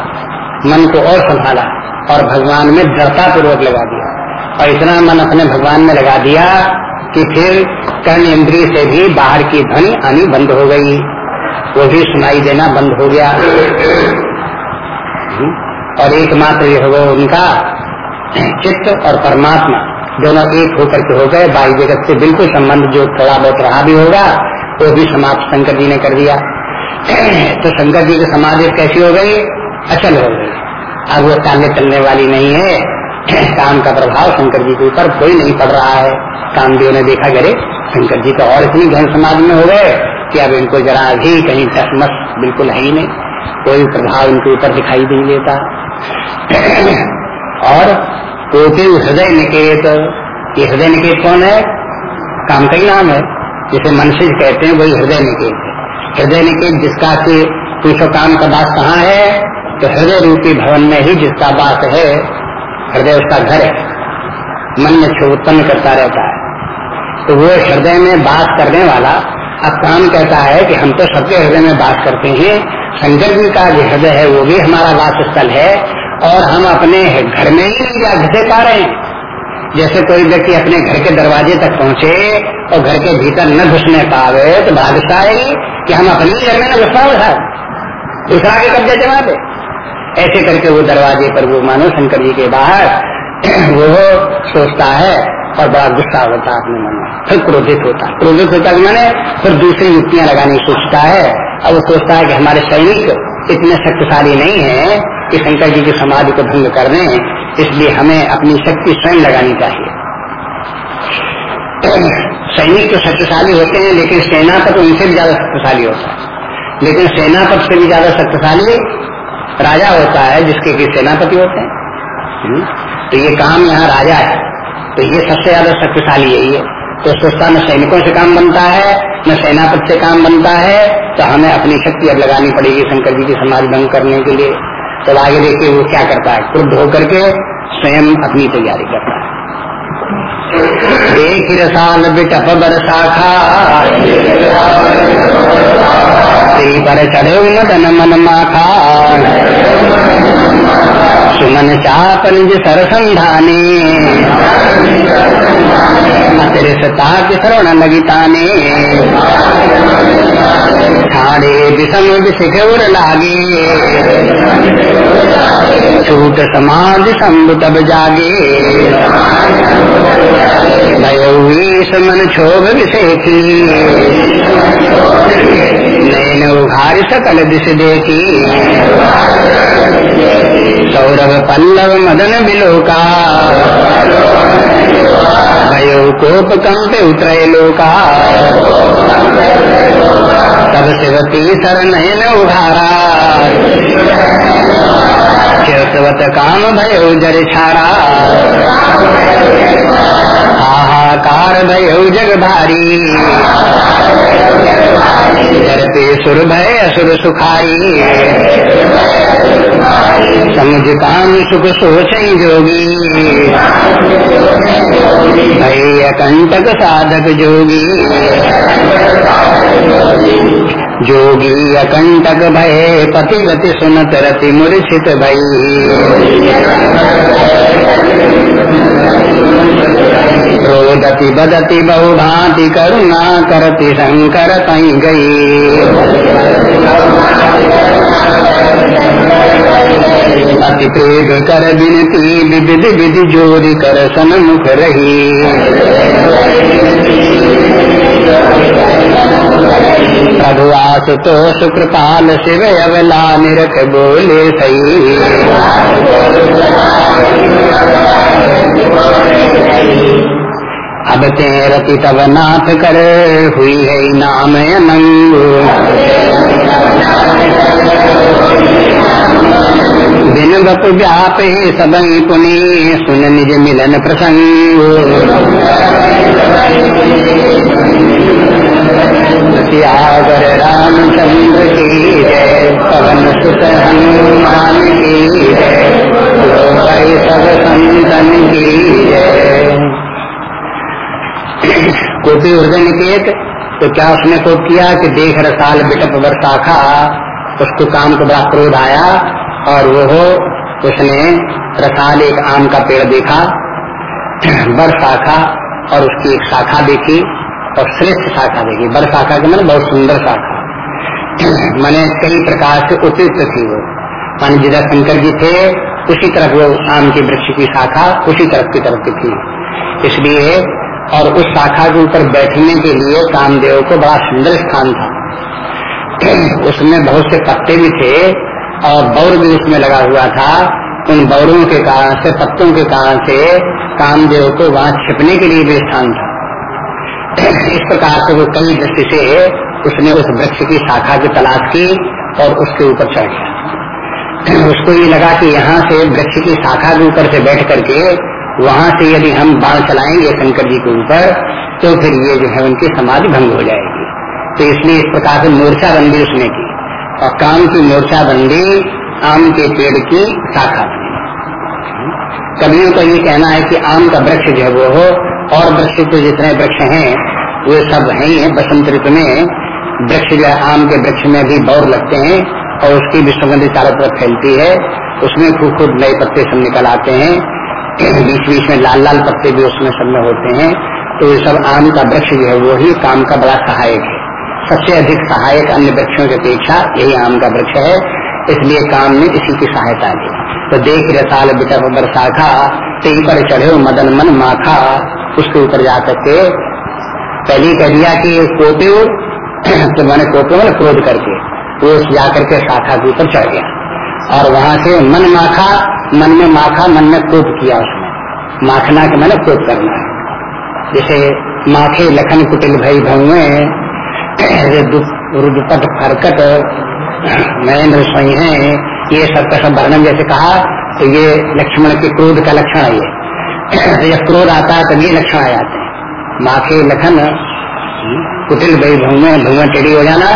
मन को और संभाला और भगवान में दृढ़ता पूर्वक लगा दिया। और इतना मन अपने भगवान में लगा दिया कि फिर कर्ण इंद्रिय से भी बाहर की ध्वनि आनी बंद हो गई। वो भी सुनाई देना बंद हो गया। और एकमात्र ये हो उनका चित्त और परमात्मा। दोनों एक होकर के हो गए। बाई जगत से बिल्कुल संबंध जो थोड़ा बहुत रहा भी होगा, वो भी समाप्त शंकर जी ने कर दिया। तो शंकर जी की समाधि कैसी हो गई? अचल हो गई। अब वो टालने चलने वाली नहीं है। काम का प्रभाव शंकर जी के ऊपर कोई नहीं पड़ रहा है। कामदेव ने देखा करे शंकर जी तो और इतनी घन समाज में हो गए कि अब इनको जरा भी कहीं टसमस बिल्कुल है ही नहीं। कोई प्रभाव इनके ऊपर दिखाई नहीं देता। [coughs] और कोटि हृदय निकेत। ये हृदय निकेत कौन है? काम का ही नाम है। जिसे मनुष्य कहते हैं, वही हृदय निकेत हृदय निकेत जिसका पूछो काम का बात कहाँ है? तो हृदय रूपी भवन में ही जिसका बात है हृदय उसका घर है। मन में उत्पन्न करता रहता है। तो वो हृदय में बात करने वाला अब काम कहता है कि हम तो सबके हृदय में बात करते हैं। जी का जो हृदय है, वो भी हमारा वास स्थल है और हम अपने घर में ही या घसे पा रहे हैं। जैसे कोई व्यक्ति अपने घर के दरवाजे तक पहुँचे और घर के भीतर न घुसने पावे तो बादशाह है कि हम अपने ही घर में न घुस पाओ साहब। दूसरा के कब्जे जमा दे ऐसे करके वो दरवाजे पर वो मानो शंकर जी के बाहर [clears throat] वो सोचता है और बड़ा गुस्सा होता है अपने मन में। फिर क्रोधित होता है। क्रोधित होता है मैंने फिर दूसरी युक्तियाँ लगाने की सोचता है। अब वो सोचता है कि हमारे सैनिक इतने शक्तिशाली नहीं है कि शंकर जी की समाधि को भंग कर दें, इसलिए हमें अपनी शक्ति स्वयं लगानी चाहिए। [clears throat] सैनिक तो शक्तिशाली होते हैं, लेकिन सेनापति उनसे भी ज़्यादा शक्तिशाली होता है। लेकिन सेनापति से भी ज़्यादा शक्तिशाली राजा होता है जिसके की सेनापति होते हैं। हम्म? तो ये काम यहाँ राजा है। तो ये सबसे ज़्यादा शक्तिशाली है ये। तो सोचता न सैनिकों से काम बनता है न सेनापति से काम बनता है तो हमें अपनी शक्ति अब लगानी पड़ेगी शंकर जी की समाज भंग करने के लिए। तो आगे देखिए वो क्या करता है। क्रुद्ध होकर के स्वयं अपनी तैयारी करता है। एक रसाल बिटप बरसाखा श्री पर चढ़े मदन मन माखा सुमन चाप निज सरसंधाने अतिरसता के श्रवण लगिताने ठाणे विषम विशिख उर लागे छूट समाज शंभु तब जागे भयोवीस मन क्षोभ विषय नैन उघार सकल दिश देखी सौरभ पल्लव मदन बिलोका भयो कोप कंपे उतरे लोका तब शिवती सर नयन उघारा चिरतवत काम भयो जर छारा हाहाकार भय जग भारी पे सुर भय असुर सुखारी समुझ काम सुख सोच जोगी। भय कंटक साधक जोगी। जोगी अकंटक भय पति गति सुनत रति मूर्छित भई। रोदति बदति बहु बहुभांति करुणा करति शंकर तई गई अति प्रेग कर बिनती विविध विधि जोरी कर सन मुख रही। प्रभु आशुतोष कृपाल शिव अवला निरख बोले सही। अब ते रति तब नाथ कर हुई है नाम अनंग। दिन बप व्याप सब पुनि, सुन निज मिलन प्रसंग। सियावर रामचंद्र की जय, पवन सुत हनुमान की जय सब संतन की जय। कोटि उर्जन निकेत तो क्या उसने को किया कि देख रसाल बिटप वर्षाखा उसको काम को बड़ा क्रोध आया, और वो उसने रसाल एक आम का पेड़ देखा बर शाखा, और उसकी एक शाखा देखी, और श्रेष्ठ शाखा देखी। बर शाखा के मैंने बहुत सुंदर शाखा। मैंने कई प्रकार से उपयुक्त थी वो। मान जिधर शंकर जी थे, उसी तरफ़ वो आम के वृक्ष की शाखा, उसी तरफ़ की तरफ़ की थी। इसलिए और उस शाखा के ऊपर बैठने के लिए कामदेव को बड़ा सुंदर स्थान था। [clears throat] उसमें बहुत से पत्ते भी थे और बौर भी उसमें लगा हुआ था। उन बौरों के कारण से, पत्तों के कारण से कामदेव को वहाँ छिपने के लिए भी स्थान था। [clears throat] इस प्रकार से वो कई दृष्टि से उसने उस वृक्ष की शाखा की तलाश की और उसके ऊपर चढ़ गया। [clears throat] उसको ये लगा कि यहाँ से वृक्ष की शाखा के ऊपर से बैठ करके वहाँ से यदि हम बाण चलाएँगे शंकर जी के ऊपर तो फिर ये जो है उनकी समाधि भंग हो जाएगी। तो इसलिए इस प्रकार से मोर्चा बंदी उसने की। और काम की मोर्चा बंदी आम के पेड़ की शाखा बनी। कवियों का ये कहना है कि आम का वृक्ष जो है वो हो, और वृक्ष तो जितने वृक्ष हैं, वे सब है बसंत ऋतु में। वृक्ष जो है आम के वृक्ष में भी बौर लगते हैं, और उसकी भी सुगंध चारों तरफ़ फैलती है। उसमें खूब खूब नए पत्ते सब निकल आते हैं। बीच बीच में लाल लाल पत्ते भी उसमें सब में होते हैं तो ये सब आम का वृक्ष जो है वो ही काम का बड़ा सहायक है। सबसे अधिक सहायक अन्य वृक्षों की अपेक्षा यही आम का वृक्ष है, इसलिए काम में इसी की सहायता ली तो देख रसाल बिटप बरसाखा तेई पर चढ़े मदन मन माखा, उसके ऊपर जा करके पहले कह दिया कि कोपे तो [clears throat] मैंने कोपे में क्रोध करके, वो जाकर के शाखा के ऊपर चढ़ गया। और वहाँ से मन माखा, मन में माखा, मन में क्रोध किया उसने। माखना के मैंने क्रोध करना है। जैसे माखे लखन कुटिल भई भवे रुद्रपट फरकट, महेंद्र स्वयं है, ये सब का सब वर्णन जैसे कहा तो ये लक्ष्मण के क्रोध का लक्षण है ये। जब क्रोध आता है तब ये लक्षण आ जाते हैं। माखे लखन, कुटिल भाई भगवा भगवान टेढ़ी हो जाना,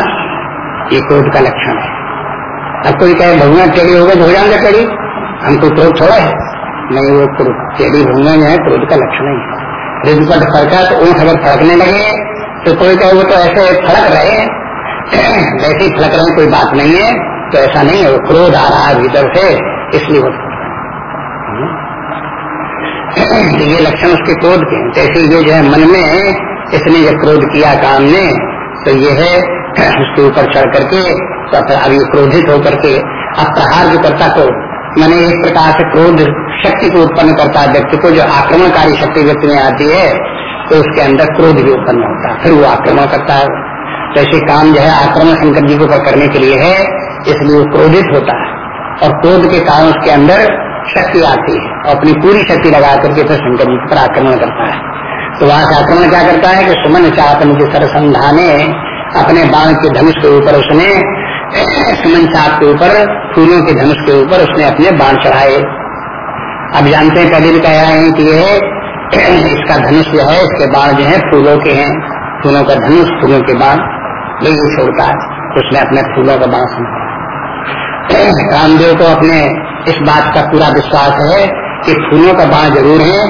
ये क्रोध का लक्षण है। अब कोई कहे, भगवान, टेढ़ी होगा तो हो जाएँगे टेढ़ी? हमको क्रोध थोड़ा है। नहीं, वो टेढ़ी भगवान है क्रोध का लक्षण ही है। रिजपट फड़का तो ऊँट अगर फड़कने लगे तो कोई कहे, वो तो ऐसे फड़क रहे [clears throat] वैसे ही फड़क रहे कोई बात नहीं है तो ऐसा नहीं है, वो क्रोध आ रहा है भीतर से, इसलिए वो [clears throat] ये लक्षण उसके क्रोध के जैसे ये जो है मन में, इसने जब क्रोध किया काम ने तो ये है उसके ऊपर चढ़ करके तो अभी क्रोधित होकर के अब प्रहार जो करता को मैंने एक प्रकार से क्रोध शक्ति को उत्पन्न करता है, व्यक्ति को जो आक्रमणकारी शक्ति व्यक्ति में आती है तो उसके अंदर क्रोध भी उत्पन्न होता है, फिर वो आक्रमण करता है। तो ऐसे काम जो है, आक्रमण शंकर जी को करने के लिए है, इसलिए वो क्रोधित होता है, और क्रोध के कारण उसके अंदर शक्ति आती है, और अपनी पूरी शक्ति लगा करके फिर शंकर जी पर आक्रमण करता है। तो वहाँ से आक्रमण क्या करता है कि सुमन चाहत मुझे सरसंधाने अपने बाण के धनुष के ऊपर उसने, सुमन साहब के ऊपर, फूलों के धनुष के ऊपर उसने अपने बाण चढ़ाए। अब जानते हैं, पहले भी कह रहे हैं कि ये, इसका धनुष जो है, इसके बाण जो है, फूलों के हैं। फूलों का धनुष, फूलों के बाण। यही छोड़ता है। उसने अपने फूलों का बाण रामदेव को अपने इस बात का पूरा विश्वास है कि फूलों का बाण ज़रूर है,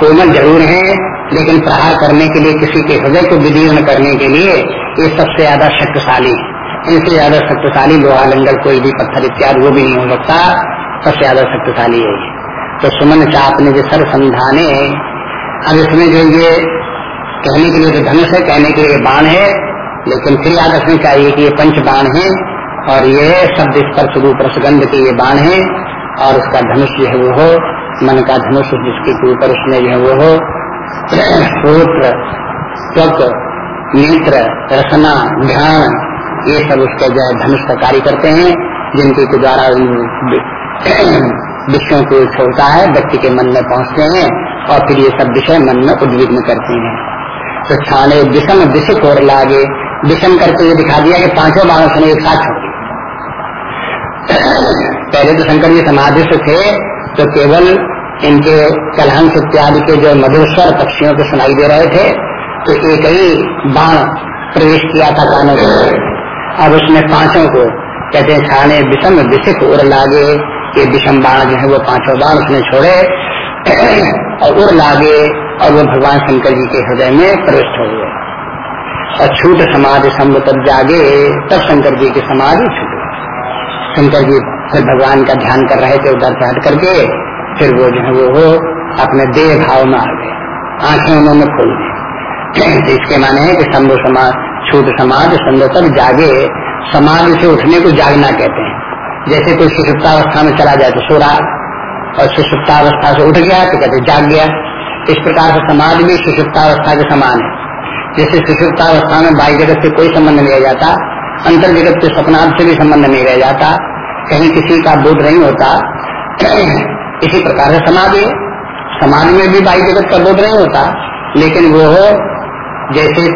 कोमल ज़रूर है लेकिन प्रहार करने के लिए किसी के हृदय को विदीर्ण करने के लिए ये सबसे ज़्यादा शक्तिशाली इनसे ज़्यादा शक्तिशाली लोहा लंगल कोई भी पत्थर इत्यादि वो भी नहीं हो सकता, सबसे ज़्यादा शक्तिशाली है। तो सुमन चाप ने जो सर समझाने अब इसमें जो ये कहने के लिए तो धनुष है, कहने के लिए बाण है, लेकिन फिर याद रखनी चाहिए कि ये पंच बाण है और ये शब्द स्पर्श रूप रसगंध के ये बाण है और उसका धनुष जो है वो हो, मन का धनुष जिसके ऊपर उसमें जो है वो हो श्रोत्र त्वक नेत्र रसना ध्यान, ये सब उसके जो है धनुष का कार्य करते हैं, जिनके द्वारा विषयों को छोड़ता है, व्यक्ति के मन में पहुँचते हैं, और फिर ये सब विषय मन में उद्विग्न करते हैं। तो छाने विषम विषिक और लागे, विषम करके ये दिखा दिया कि पाँचों बाणों से एक साथ छोड़ पहले तो शंकर जी समाधि से थे तो केवल इनके कलहंस इत्यादि के जो मधुर स्वर पक्षियों को सुनाई दे रहे थे तो एक ही बाण प्रवेश किया था कानों के अब उसने पाँचों को कहते हैं छाने विषम, विषिक उड़ लागे। ये विषम बाण जो है, वो पाँचों बाण उसने छोड़े और उड़ लागे और वो भगवान शंकर जी के हृदय में प्रविष्ट हो गए। और छूट समाधि सम्भ तब जागे, तब शंकर जी की समाधि छूट। शंकर जी फिर भगवान का ध्यान कर रहे थे उधर से हट करके फिर वो जो है वो, वो अपने देह भाव में आ गए। आँखें उन्होंने खोल दी। इसके माने है कि शंभु समाज छूट समाज संदर्भ जागे समाज से उठने को जागना कहते हैं। जैसे कोई सुषुप्तावस्था में चला जाए तो सो रहा और सुषुप्तावस्था से उठ गया तो कहते जाग गया। इस प्रकार से समाज भी सुषुप्तावस्था के समान है। जैसे सुषुप्तावस्था में बाई जगत से कोई संबंध नहीं रह जाता अंतर जगत के सपनार्थ से भी संबंध नहीं रह जाता कहीं किसी का बोध नहीं होता। इसी प्रकार से समाज है। समाज में भी बाई जगत का बोध नहीं होता, लेकिन वो हो, जैसे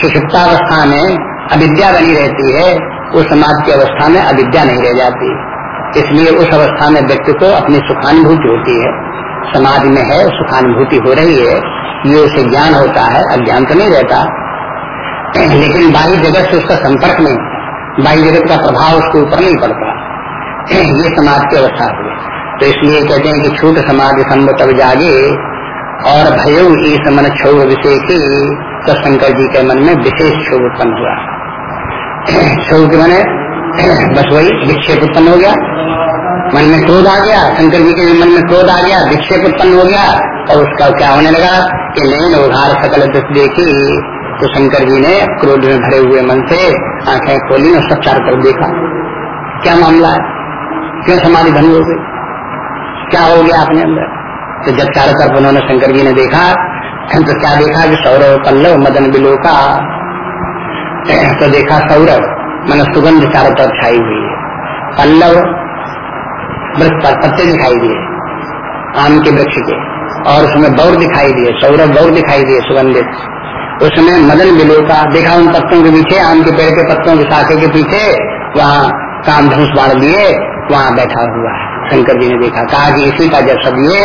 सुषुप्तावस्था में अविद्या बनी रहती है, उस समाज की अवस्था में अविद्या नहीं रह जाती। इसलिए उस अवस्था में व्यक्ति को अपनी सुखानुभूति होती है। समाज में है, सुखानुभूति हो रही है, ये उसे ज्ञान होता है, अज्ञान तो नहीं रहता। लेकिन बाह्य जगत से उसका संपर्क नहीं, बाह्य जगत का प्रभाव उसके ऊपर नहीं पड़ता। ये समाज की अवस्था हुई तो इसलिए कहते हैं कि छूट समाधि संभ तब जागे और भयो इस मन क्षोभ की तो शंकर जी के मन में विशेष क्षोभ उत्पन्न हुआ। क्षोभ के मैंने, बस वही विक्षेप उत्पन्न हो गया। मन में क्रोध आ गया, शंकर जी के मन में क्रोध आ गया, विक्षेप उत्पन्न हो गया, और उसका क्या होने लगा कि नैन उधार सकल दुख देखी। तो शंकर जी ने क्रोध में भरे हुए मन से आँखें खोली और सब चारों तरफ़ देखा। क्या मामला है? क्यों समाधि भंग हो गई? क्या हो गया अपने अंदर? तो जब चारों तरफ़ उन्होंने शंकर जी ने देखा तो क्या देखा कि सौरभ पल्लव, मदन बिलोका तो देखा सौरभ मन सुगंध चारों तरफ़ छाई हुई है। पल्लव वृक्ष पर पत्ते दिखाई दिए, आम के वृक्ष के, और उसमें बौर दिखाई दिए सौरभ बौर दिखाई दिए, सुगंधित। उसमें मदन बिलोका देखा उन पत्तों के पीछे, आम के पेड़ के पत्तों के शाखे के पीछे, वहाँ काम धनुष बाढ़ दिए, वहाँ बैठा हुआ है। शंकर जी ने देखा। कहा कि इसी का जब सब ये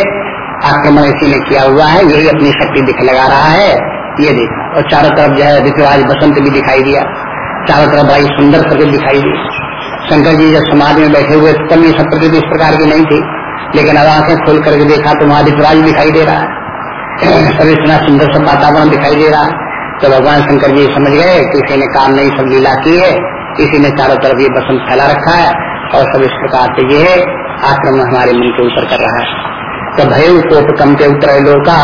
आक्रमण इसी ने किया हुआ है, यही अपनी शक्ति दिख लगा रहा है, ये देखा। और चारों तरफ़ जो है, ऋतुराज बसंत भी दिखाई दिया। चारों तरफ़ बड़ी सुंदर प्रकृति दिखाई दी। शंकर जी जब समाज में बैठे हुए, तब ये सब प्रकृति इस प्रकार की नहीं थी। लेकिन अब आँखें खोल करके देखा तो वहाँ ऋतुराज दिखाई दे रहा है। [clears throat] सब इतना सुंदर सा वातावरण दिखाई दे रहा है। तो भगवान शंकर जी समझ गए कि इसी ने काम नहीं, सब लीला की है। इसी ने चारों तरफ़ ये बसंत फैला रखा है। और सब इस प्रकार से ये आक्रमण हमारे मन के ऊपर कर रहा है। तो भय कोप कम के उतर का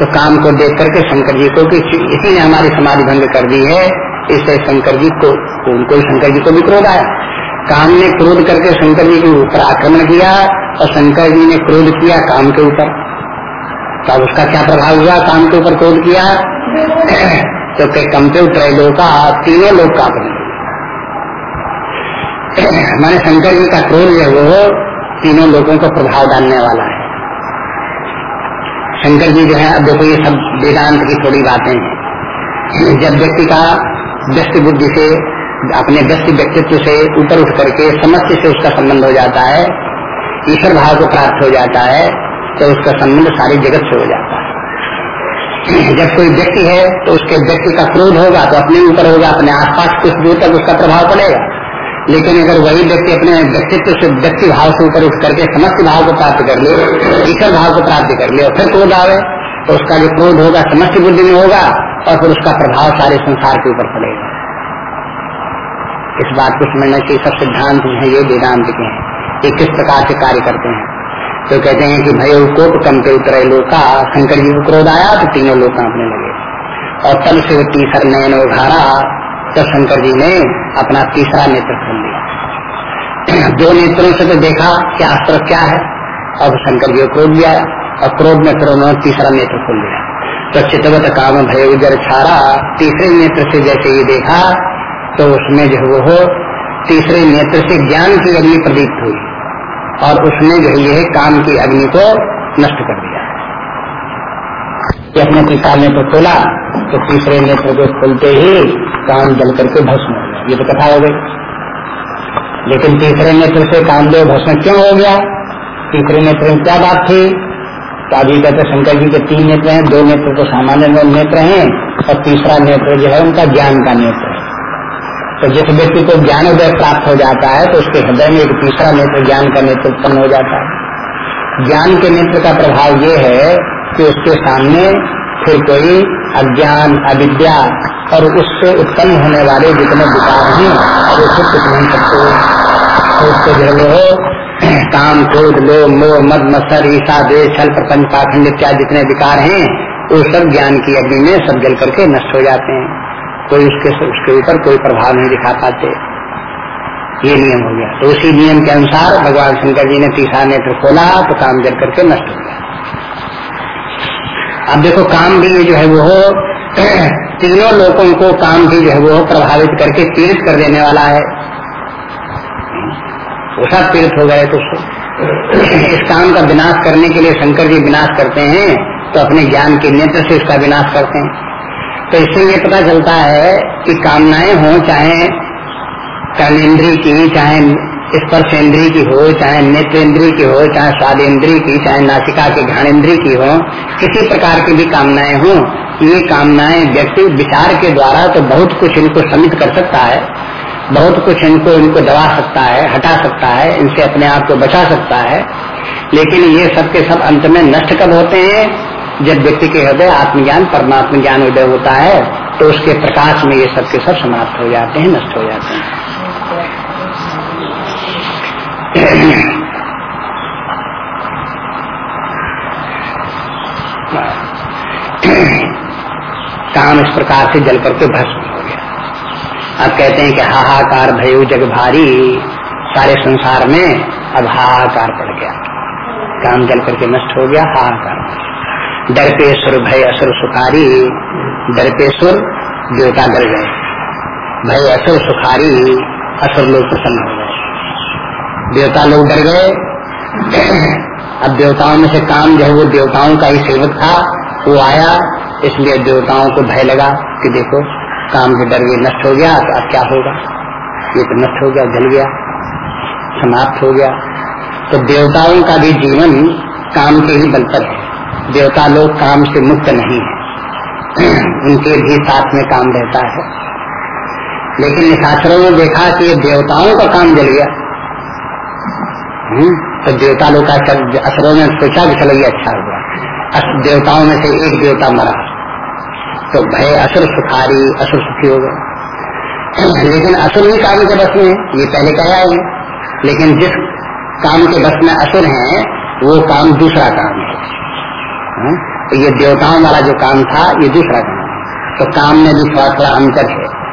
तो काम को देख करके शंकर जी को कि इसी ने हमारी समाधि भंग कर दी है इससे शंकर जी को, उनको शंकर जी को भी क्रोध आया। काम ने क्रोध करके शंकर जी के ऊपर आक्रमण किया और शंकर जी ने क्रोध किया काम के ऊपर। तो अब उसका क्या प्रभाव हुआ? काम के ऊपर क्रोध किया। तो कम कमते उतरे लोग का तीनों लोग का हमारे शंकर जी का क्रोध जो वो तीनों लोगों को प्रभाव डालने वाला है। शंकर जी जो है, अब देखो ये सब वेदांत की थोड़ी बातें हैं। जब व्यक्ति का व्यस्त बुद्धि से, अपने व्यस्त व्यक्तित्व से ऊपर उठ करके समस्त से उसका संबंध हो जाता है, ईश्वर भाव को प्राप्त हो जाता है तो उसका संबंध सारी जगत से हो जाता है। जब कोई व्यक्ति है तो उसके व्यक्ति का क्रोध होगा तो अपने ऊपर होगा, अपने आसपास कुछ दूर तक उसका प्रभाव पड़ेगा। लेकिन अगर वही व्यक्ति अपने व्यक्तित्व से व्यक्ति भाव से ऊपर उठ करके समस्त भाव को प्राप्त कर ले, ईश्वर भाव को प्राप्त कर ले और फिर क्रोध आवे तो उसका जो क्रोध होगा, समस्त बुद्धि में होगा और फिर उसका प्रभाव सारे संसार के ऊपर पड़ेगा। इस बात को समझना चाहिए सब सिद्धांत है, ये वेदांत के हैं। ये किस प्रकार से कार्य करते हैं? तो कहते हैं कि भय कोप के उतरे लोका शंकर जी को क्रोध आया तो तीनों लोग कांपने लगे। और तब से तीसर नयन उघारा तो शंकर जी ने अपना तीसरा नेत्र खोल लिया। दो नेत्रों से तो देखा कि अस्त्र क्या है। अब शंकर जी को क्रोध आया और क्रोध में फिर उन्होंने तीसरा नेत्र खोल लिया। तो चितवत काम भय उजर छारा तीसरे नेत्र से जैसे ये देखा तो उसमें जो वो तीसरे नेत्र से ज्ञान की अग्नि प्रदीप्त हुई और उसने जो ये काम की अग्नि को नष्ट कर दिया। अपने पिता ने तो खोला तो तीसरे नेत्र को खोलते ही काम जल करके भस्म हो गया। ये तो कथा हो गई। लेकिन तीसरे नेत्र से कामदेव भस्म क्यों हो गया? तीसरे नेत्र में क्या बात थी? तो अभी कहते शंकर जी के तीन नेत्र हैं, दो नेत्र तो सामान्य नेत्र हैं, और तीसरा नेत्र जो है उनका ज्ञान का नेत्र है। तो जिस व्यक्ति को ज्ञान उदय प्राप्त हो जाता है तो उसके हृदय में एक तीसरा नेत्र ज्ञान का नेत्र उत्पन्न हो जाता है। ज्ञान के नेत्र का प्रभाव ये है कि उसके सामने फिर कोई अज्ञान, अविद्या और उससे उत्पन्न होने वाले जितने विकार हैं, वो सब कुछ नहीं सकते तो उसको जो हो, काम, क्रोध लो मोह, मद, मत्सर ईसा देश छल, प्रपंच, पाखंड इत्यादि जितने विकार हैं, वो सब ज्ञान की अग्नि में सब जल करके नष्ट हो जाते हैं। कोई उसके उसके ऊपर कोई प्रभाव नहीं दिखा पाते। ये नियम हो गया। तो उसी नियम के अनुसार भगवान शंकर जी ने तीसरा नेत्र खोला तो काम जल करके नष्ट हो गया। अब देखो काम भी जो है वो [clears throat] तीनों लोगों को काम भी जो है वो प्रभावित करके पीड़ित कर देने वाला है। सब पीड़ित हो गए तो [clears throat] इस काम का विनाश करने के लिए शंकर जी विनाश करते हैं तो अपने ज्ञान के नेत्र से इसका विनाश करते हैं। तो इससे ये पता चलता है कि कामनाएँ हो चाहे कर्मेंद्री की, चाहे स्पर्श इंद्री की हो, चाहे नेत्र इंद्री की हो, चाहे स्वाद इंद्री की, चाहे नासिका की घाण इंद्री की हो, किसी प्रकार की भी कामनाएँ हो, ये कामनाएँ व्यक्ति विचार के द्वारा तो बहुत कुछ इनको समित कर सकता है, बहुत कुछ इनको इनको दबा सकता है, हटा सकता है, इनसे अपने आप को बचा सकता है। लेकिन ये सब के सब अंत में नष्ट कब होते हैं? जब व्यक्ति के हृदय आत्मज्ञान परमात्म ज्ञान उदय होता है तो उसके प्रकाश में ये सब के सब समाप्त हो जाते हैं, नष्ट हो जाते हैं। काम इस प्रकार से जल करके भस्म हो गया। अब कहते हैं कि हाहाकार भयो जग भारी, सारे संसार में अब हाहाकार पड़ गया। काम जल करके नष्ट हो गया, हाहाकार डर पे सुर भय असुर सुखारी डर पे सुर देवता डर गए। भय असुर सुखारी, असुर लोग प्रसन्न हो गए। देवता लोग डर गए। अब देवताओं में से काम जो है वो देवताओं का ही सेवक था, वो आया, इसलिए देवताओं को भय लगा कि देखो, काम के डर ये नष्ट हो गया तो अब क्या होगा? ये तो नष्ट हो गया, जल गया, समाप्त हो गया। तो देवताओं का भी जीवन काम के ही बल पर है। देवता लोग काम से मुक्त नहीं है। [clears throat] उनके भी साथ में काम रहता है। लेकिन निशाचरों ने देखा कि देवताओं का काम जल गया। तो देवता लोग का असरों ने सोचा कि चलो ये अच्छा हुआ। देवताओं में से एक देवता मरा। तो भय, असुर सुखारी, असुर सुखी हो गए। [clears throat] लेकिन असुर ही काम के बस में ये पहले कहा है। लेकिन जिस काम के बस में असुर हैं, वो काम दूसरा काम है। हाँ? तो ये देवताओं वाला जो काम था, ये दूसरा काम तो काम में भी थोड़ा थोड़ा अंतर है।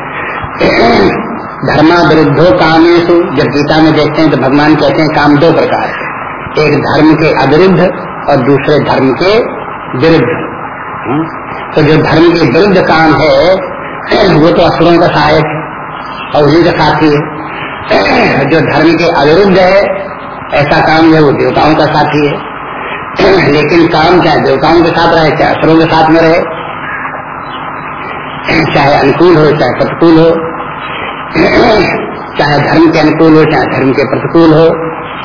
[clears throat] धर्मा विरुद्धो कामेशु जब गीता में देखते हैं तो भगवान कहते हैं काम दो प्रकार के। एक धर्म के अविरुद्ध और दूसरे धर्म के विरुद्ध। हम्म? तो जो धर्म के विरुद्ध काम है, वो तो असुरों का सहायक है और उन्हीं का साथी है। जो धर्म के अविरुद्ध है, ऐसा काम है, वो देवताओं का साथी है। लेकिन काम चाहे देवताओं के साथ रहे, चाहे असुरों के साथ में रहे, चाहे अनुकूल हो, चाहे प्रतिकूल हो [coughs] चाहे धर्म के अनुकूल हो, चाहे धर्म के प्रतिकूल हो,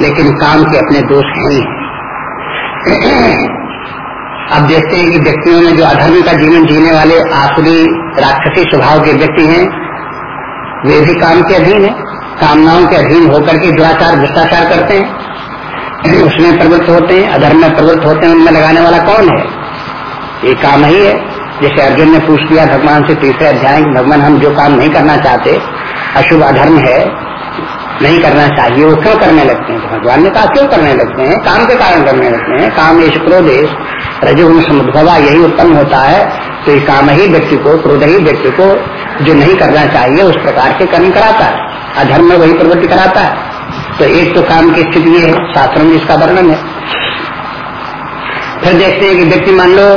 लेकिन काम के अपने दोष हैं अब [coughs] देखते हैं कि व्यक्तियों में जो अधर्म का जीवन जीने वाले आसुरी राक्षसी स्वभाव के व्यक्ति हैं, वे भी काम के अधीन है, कामनाओं के अधीन होकर के दुराचार, भ्रष्टाचार करते हैं। [coughs] उसमें प्रवृत्त होते हैं, अधर्म में प्रवृत्त होते हैं, उनमें लगाने वाला कौन है? ये काम ही है। जैसे अर्जुन ने पूछ लिया, भगवान से तीसरे अध्याय भगवान, हम जो काम नहीं करना चाहते अशुभ अधर्म है, नहीं करना चाहिए, वो क्यों करने लगते हैं? तो भगवान ने कहा, क्यों करने लगते हैं? काम के कारण करने लगते हैं। काम ये क्रोधेश रजोगुण समुद्भवा, यही उत्पन्न होता है। तो ये काम ही व्यक्ति को, क्रोध ही व्यक्ति को, जो नहीं करना चाहिए, उस प्रकार के कर्म कराता है। अधर्म में वही प्रवृत्ति कराता है। तो एक तो काम की स्थिति ये है, शास्त्र में इसका वर्णन है। फिर देखते हैं कि व्यक्ति मान लो,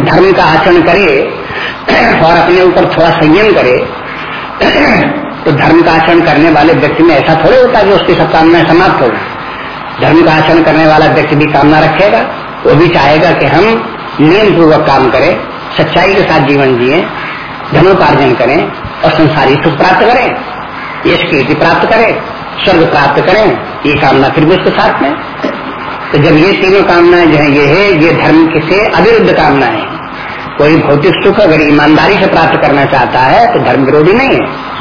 धर्म का आचरण करे और अपने ऊपर थोड़ा संयम करे तो धर्म का आचरण करने वाले व्यक्ति में ऐसा थोड़े होता है कि उसकी सब कामनाएँ समाप्त हो धर्म का आचरण करने वाला व्यक्ति भी कामना रखेगा, वो भी चाहेगा कि हम नियम पूर्वक काम करें, सच्चाई के साथ जीवन जिए धनोपार्जन करें और संसारी सुख प्राप्त करें, यश कीर्ति प्राप्त करें, स्वर्ग प्राप्त करें, ये कामना फिर भी उसके साथ में। तो जब ये तीनों कामनाएँ जो है, ये है, ये धर्म से अविरुद्ध कामनाएँ कोई भौतिक सुख अगर ईमानदारी से प्राप्त करना चाहता है तो धर्म विरोधी नहीं है।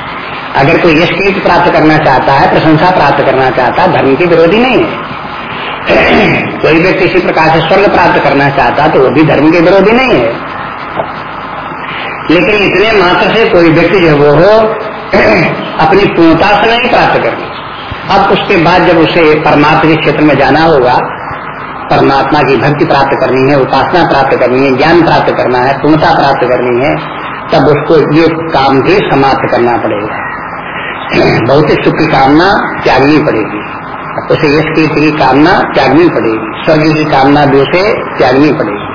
अगर कोई यश कीर्ति प्राप्त करना चाहता है, प्रशंसा प्राप्त करना चाहता है, धर्म के विरोधी नहीं है। [clears throat] कोई व्यक्ति इसी प्रकार से स्वर्ग प्राप्त करना चाहता तो वो भी धर्म के विरोधी नहीं है। लेकिन इतने मात्र से कोई व्यक्ति जो वो हो, [clears throat] अपनी पूर्णता से नहीं प्राप्त करनी अब उसके बाद जब उसे परमात्मा के क्षेत्र में जाना होगा, परमात्मा की भक्ति प्राप्त करनी है, उपासना प्राप्त करनी है, ज्ञान प्राप्त करना है, पूर्णता प्राप्त करनी है, तब उसको ये काम भी समाप्त करना पड़ेगा। भौतिक सुख की कामना त्यागनी पड़ेगी। उसे यश की कामना त्यागनी पड़ेगी। स्वर्ग की कामना भी उसे त्यागनी पड़ेगी।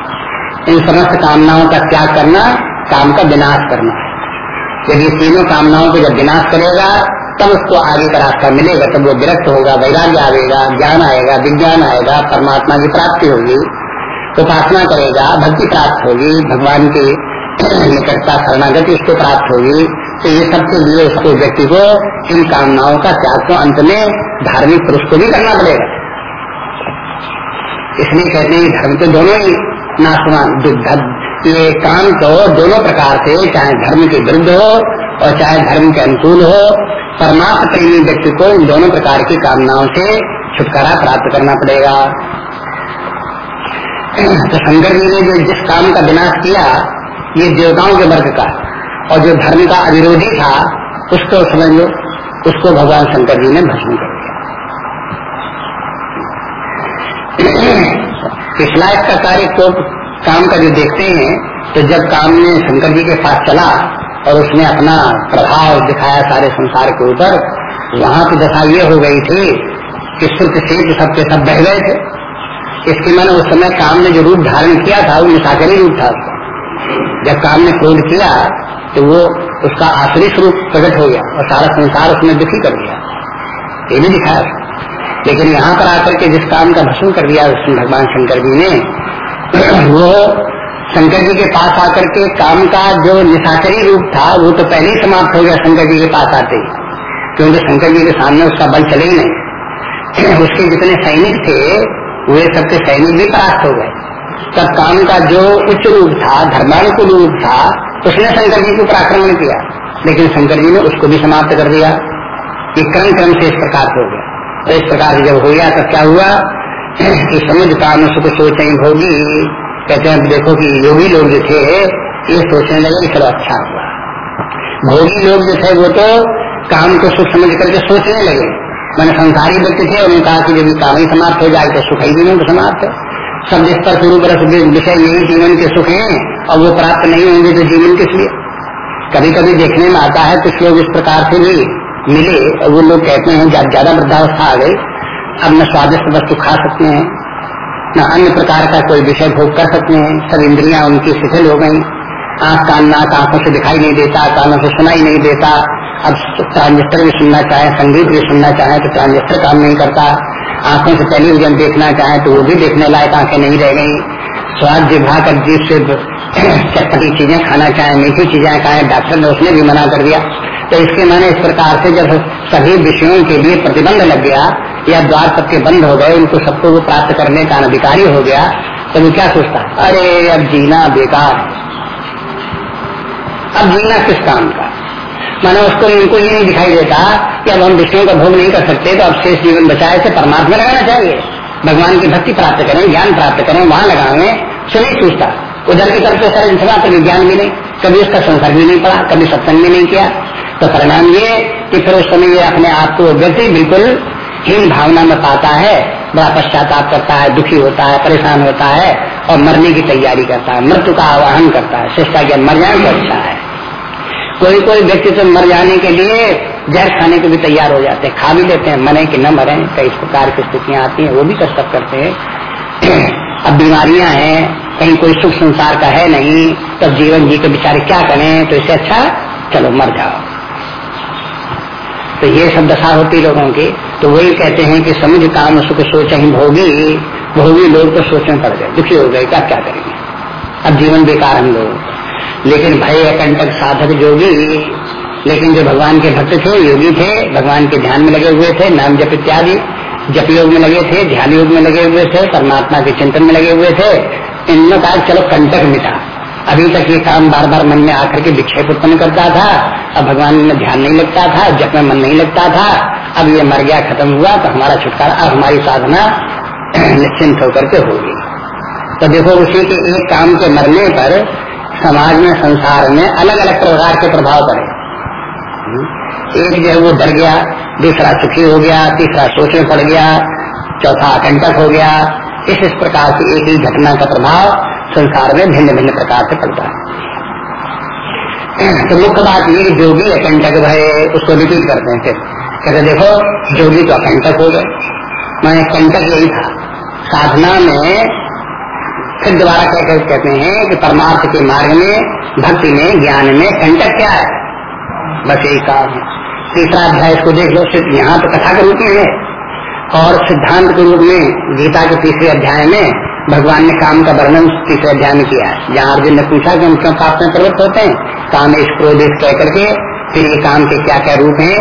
इन समस्त कामनाओं का त्याग करना, काम का विनाश करना। यदि तीनों कामनाओं को जब विनाश करेगा, तब उसको आगे का रास्ता मिलेगा। तब वो विरक्त होगा, वैराग्य आएगा, ज्ञान आएगा, विज्ञान आएगा, परमात्मा की प्राप्ति होगी, उपासना करेगा, भक्ति प्राप्त होगी, भगवान की निकटता, शरणागति उसको प्राप्त होगी। तो ये सबके लिए उसको व्यक्ति को इन कामनाओं का त्याग तो अंत में धार्मिक पुरुष को भी करना पड़ेगा। इसलिए कहते हैं धर्म तो दोनों ही नाशवान ये काम तो दोनों प्रकार से, चाहे धर्म के विरुद्ध हो और चाहे धर्म के अनुकूल हो, परमात्म प्रेमी व्यक्ति को इन दोनों प्रकार की कामनाओं से छुटकारा प्राप्त करना पड़ेगा। तो शंकर जी ने जो जिस काम का विनाश किया, ये देवताओं के वर्ग का और जो धर्म का अविरोधी था, उसको समझ लो, उसको भगवान शंकर जी ने भस्म कर दिया। पिछला इसका कार्य को काम का जो देखते हैं तो जब काम ने शंकर जी के पास चला और उसने अपना प्रभाव दिखाया सारे संसार के ऊपर, वहाँ की दशा ये हो गई थी कि सुख से सबके सब बह गए थे। इसके मैंने उस समय काम ने जो रूप धारण किया था, वो निशाकरी रूप था जब काम ने क्रोध किया तो वो उसका आश्रित स्वरूप प्रकट हो गया और सारा संसार उसने दुखी कर दिया। ये भी दिखाया लेकिन यहाँ पर आकर के जिस काम का भस्म कर दिया भगवान शंकर जी ने, [clears throat] वो शंकर जी के पास आकर के काम का जो निशाचरी रूप था, वो तो पहले ही समाप्त हो गया शंकर जी के पास आते ही। क्योंकि शंकर जी के सामने उसका बल चले ही नहीं। [clears throat] उसके जितने सैनिक थे, वे सबके सैनिक भी परास्त हो गए। तब काम का जो उच्च रूप था, धर्मानुकूल रूप था, उसने शंकर जी को आक्रमण किया। लेकिन शंकर जी ने उसको भी समाप्त कर दिया। कि क्रम क्रम से इस प्रकार हो गया। तो इस प्रकार से जब हो गया, तब क्या हुआ? कि समुद्र काम सुख सोच नहीं होगी कहते हैं देखो कि योगी लोग जो थे, ये सोचने लगे कि चलो अच्छा हुआ। भोगी लोग जो थे, वो तो काम को सुख समझ करके सोचने लगे। मैंने संसारी व्यक्ति थे, उन्होंने कहा कि जब काम ही समाप्त हो जाए तो सुख ही जीवन तो समाप्त है। सब जिस पर पूर्व बरस विषय यही जीवन के सुख है, और वो प्राप्त नहीं होंगे तो जीवन किस लिए कभी कभी देखने में आता है कुछ लोग इस प्रकार से भी मिले वो लोग कहते हैं जब ज़्यादा वृद्धावस्था आ गई, अब न स्वादिष्ट वस्तु खा सकते हैं, न अन्य प्रकार का कोई विषय भोग कर सकते हैं। सब इंद्रिया उनकी शिथिल हो गई। आँख कान नाक आँखों से दिखाई नहीं देता, कानों से सुनाई नहीं देता। अब ट्रांजिस्टर भी सुनना चाहे, संगीत भी सुनना चाहे तो ट्रांजिस्टर काम नहीं करता। आँखों से टेलीविज़न देखना चाहे तो वो भी देखने लायक आँखें नहीं रह गई। स्वाद विभाग कर जीव से चटपटी चीज़ें खाना चाहे, मीठी चीज़ें खाए, डॉक्टर ने उसने भी मना कर दिया। तो इसके माने इस प्रकार से जब सभी विषयों के लिए प्रतिबंध लग गया, या द्वार सबके बंद हो गए, उनको सबको वो प्राप्त करने का अधिकारी हो गया तो वो क्या सोचता? अरे अब जीना बेकार। अब जीना किस काम का? मानो उसको इनको ये नहीं दिखाई देता कि अब हम विषयों का भोग नहीं कर सकते तो अब शेष जीवन बचाए से परमात्मा लगाना चाहिए। भगवान की भक्ति प्राप्त करें, ज्ञान प्राप्त करें, वहाँ लगावे से नहीं उधर की तरफ़ सारे इंसान कभी ज्ञान भी नहीं। कभी उसका संसर्ग भी नहीं पड़ा, कभी सत्संग भी नहीं किया। तो परिणाम ये कि फिर उस समय ये अपने आप को व्यक्ति बिल्कुल हीन भावना में पाता है, बड़ा पश्चाताप करता है, दुखी होता है, परेशान होता है और मरने की तैयारी करता है, मृत्यु का आवाहन करता है, शिष्टा ज्ञान मर जाए तो अच्छा है। कोई कोई व्यक्ति तो मर जाने के लिए जहर खाने को भी तैयार हो जाते हैं, खा भी लेते हैं, मरे कि न मरे, कई प्रकार की स्थितियाँ आती हैं, वो भी कष्ट करते हैं। [clears throat] अब बीमारियाँ हैं, कहीं कोई सुख संसार का है नहीं, तब जीवन जी के बेचारे क्या करें तो इससे अच्छा चलो मर जाओ। तो ये सब दशा होती लोगों की तो वही कहते हैं कि समझ काम सुख सोच ही भोगी भोगी लोग तो सोचने पड़ गए, दुखी हो गए, क्या क्या करेंगे? अब जीवन बेकार हम लोग लेकिन भय अकंटक साधक जोगी, लेकिन जो भगवान के भक्त थे, योगी थे, भगवान के ध्यान में लगे हुए थे, नाम जप इत्यादि, जप योग में लगे थे, ध्यान योग में लगे हुए थे, परमात्मा के चिंतन में लगे हुए थे, इनमें कहा, चलो कंटक मिटा। अभी तक ये काम बार बार मन में आकर के विक्षेप उत्पन्न करता था, अब भगवान में ध्यान नहीं लगता था, जप में मन नहीं लगता था, अब ये मर गया, खत्म हुआ तो हमारा छुटकारा, अब हमारी साधना [clears throat] निश्चिंत होकर के होगी। तो देखो, उसी के एक काम के मरने पर समाज में, संसार में अलग अलग प्रकार के प्रभाव पड़े। एक जो है वो डर गया, दूसरा सुखी हो गया, तीसरा सोच में पड़ गया, चौथा अकंटक हो गया। इस इस प्रकार से एक ही घटना का प्रभाव संसार में भिन्न भिन्न प्रकार से पड़ता है। तो मुख्य बात ये जोगी अकंटक भय, उसको रिपीट करते हैं फिर। कहते देखो, जोगी तो अकंटक हो गए। मैं कंटक यही था। साधना में फिर दोबारा क्या कहते हैं कि परमार्थ के मार्ग में, भक्ति में, ज्ञान में कंटक क्या है? बस यही काम है। तीसरा अध्याय, इसको देख लो सिर्फ़ यहाँ तो कथा के रूप में है। और सिद्धांत के रूप में, गीता के तीसरे अध्याय में, भगवान ने काम का वर्णन तीसरे अध्याय में किया है। जहाँ अर्जुन ने पूछा कि हम क्यों पाप में प्रवृत्त होते हैं? काम इस क्रोध कह करके, फिर ये काम के क्या क्या रूप है?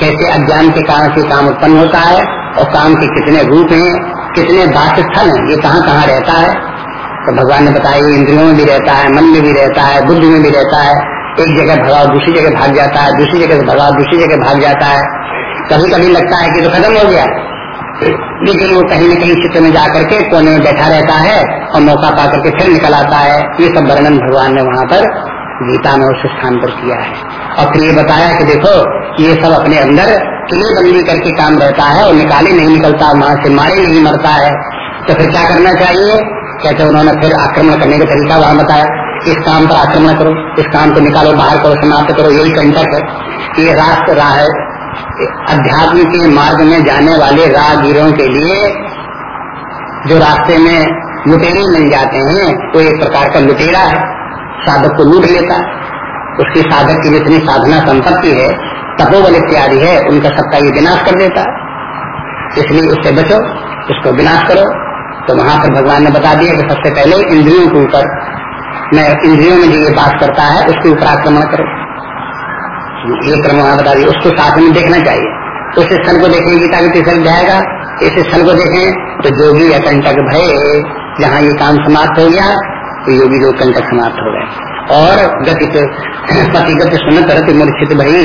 कैसे अज्ञान के कारण से काम उत्पन्न होता है? और काम के कितने रूप हैं? कितने बात स्थल हैं? ये कहाँ कहाँ रहता है? तो भगवान ने बताया इंद्रियों में भी रहता है, मन में भी रहता है, बुद्धि में भी रहता है। एक जगह भगाव दूसरी जगह भाग जाता है, दूसरी जगह से भगाव दूसरी जगह भाग जाता है। कभी कभी लगता है कि तो खत्म हो गया। लेकिन वो कहीं न कहीं चित्र में जाकर के कोने में बैठा रहता है और मौका पा करके फिर निकल आता है। ये सब वर्णन भगवान ने वहाँ पर गीता में उस स्थान पर किया है। और फिर ये बताया कि देखो, ये सब अपने अंदर किले बंदी करके काम रहता है और निकाले नहीं निकलता, वहाँ से मारे नहीं मरता है। तो फिर क्या करना चाहिए? कहते उन्होंने फिर आक्रमण करने का तरीका वहाँ बताया, इस काम पर आक्रमण करो, इस काम को निकालो, बाहर करो, समाप्त करो, यही कंटक है ये राष्ट्र राह है। अध्यात्म के मार्ग में जाने वाले राहगीरों के लिए जो रास्ते में लुटेरे मिल जाते हैं, वो एक प्रकार का लुटेरा है। साधक को लूट लेता उसकी साधक की जितनी साधना संपत्ति है, तपोबल इत्यादि है, उनका सबका ये विनाश कर देता इसलिए उससे बचो, उसको विनाश करो। तो वहाँ पर भगवान ने बता दिया कि सबसे पहले इंद्रियों के ऊपर मैं इंद्रियों में जो ये बात करता है, उसके ऊपर आक्रमण करो। ये क्रम वहाँ बता दिया, उसको साथ में देखना चाहिए। उस स्थल को देखें गीता के तीसरे जाएगा इस स्थल को देखें तो जोगी अकंटक भय, जहाँ ये काम समाप्त हो गया तो योगी लोग कंटक समाप्त हो गए। और गति पतिगत सुनत रति मूर्छित भई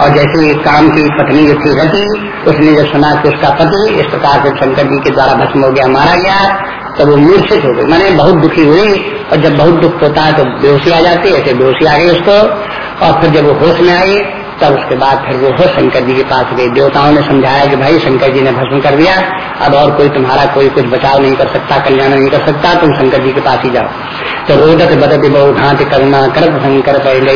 और जैसे काम की पत्नी जो थी रति उसने जब सुना कि उसका पति इस प्रकार से शंकर जी के द्वारा भस्म हो गया, मारा गया तब वो मूर्छित हो गई। मैंने बहुत दुखी हुई, और जब बहुत दुख होता है तो बेहोशी आ जाती है, ऐसे बेहोशी आ गई उसको, और फिर जब वो होश में आई तब उसके बाद फिर वो हो शंकर जी के पास गई देवताओं ने समझाया कि भाई, शंकर जी ने भस्म कर दिया। अब और कोई तुम्हारा कोई कुछ बचाव नहीं कर सकता, कल्याण नहीं कर सकता, तुम शंकर जी के पास ही जाओ। तो रोदत बदत बहु घात करुणा कर शंकर पहले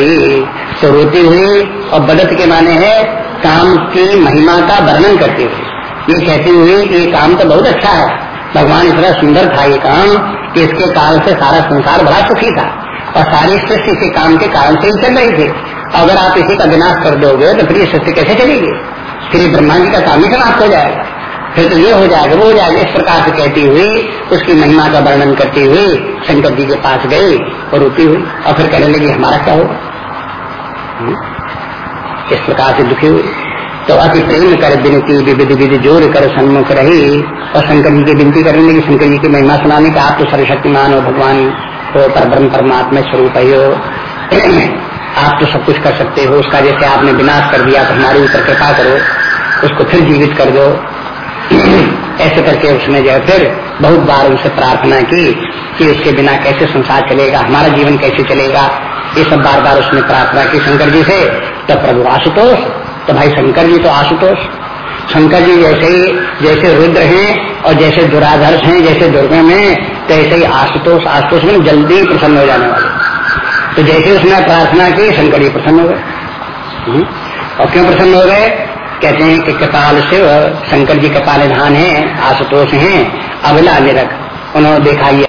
तो रोती हुई और बदत के माने है, काम की महिमा का वर्णन करती हुई ये कहती हुई ये काम तो बहुत अच्छा है। भगवान इतना सुंदर था ये काम कि इसके कारण से सारा संसार बड़ा सुखी था। और सारी सृष्टि इसी काम के कारण से ही चल रही थी। अगर आप इसी का विनाश कर दोगे तो फिर ये सृष्टि कैसे चलेगी? फिर ब्रह्मा जी का काम ही समाप्त हो जाएगा। फिर तो ये हो जाएगा, वो हो जाएगा, इस प्रकार से कहती हुई, उसकी महिमा का वर्णन करती हुई, शंकर जी के पास गई और रोती हुई। और फिर कहने लगी, हमारा क्या होगा? हम्म? इस प्रकार से दुखी हुई। तो अति प्रेम कर विनती, विविध विधि ज़ोर कर सन्मुख रही। और शंकर जी की विनती करने लगी, शंकर जी की महिमा सुनाने का आप तो सर्वशक्तिमान हो, भगवान हो, पर ब्रह्म परमात्मा स्वरूप हो। आप तो सब कुछ कर सकते हो, उसका जैसे आपने विनाश कर दिया तो हमारे ऊपर कृपा करो, उसको फिर जीवित कर दो। [clears throat] ऐसे करके उसने जो है फिर बहुत बार उनसे प्रार्थना की कि उसके बिना कैसे संसार चलेगा, हमारा जीवन कैसे चलेगा। ये सब बार बार उसने प्रार्थना की, शंकर जी से तो प्रभु आशुतोष तो भाई शंकर जी तो आशुतोष। शंकर जी जैसे ही, जैसे रुद्र हैं और जैसे दुराधर्ष हैं, जैसे दुर्गम हैं तो ऐसे ही आशुतोष आशुतोष में जल्दी प्रसन्न हो जाने वाले तो जैसे उसने प्रार्थना की, शंकर जी प्रसन्न हो गए। हम्म? और क्यों प्रसन्न हो गए? कहते हैं कि कपाल से शंकर जी कपाल धान है, आशुतोष है अबला निरख। उन्होंने देखा ये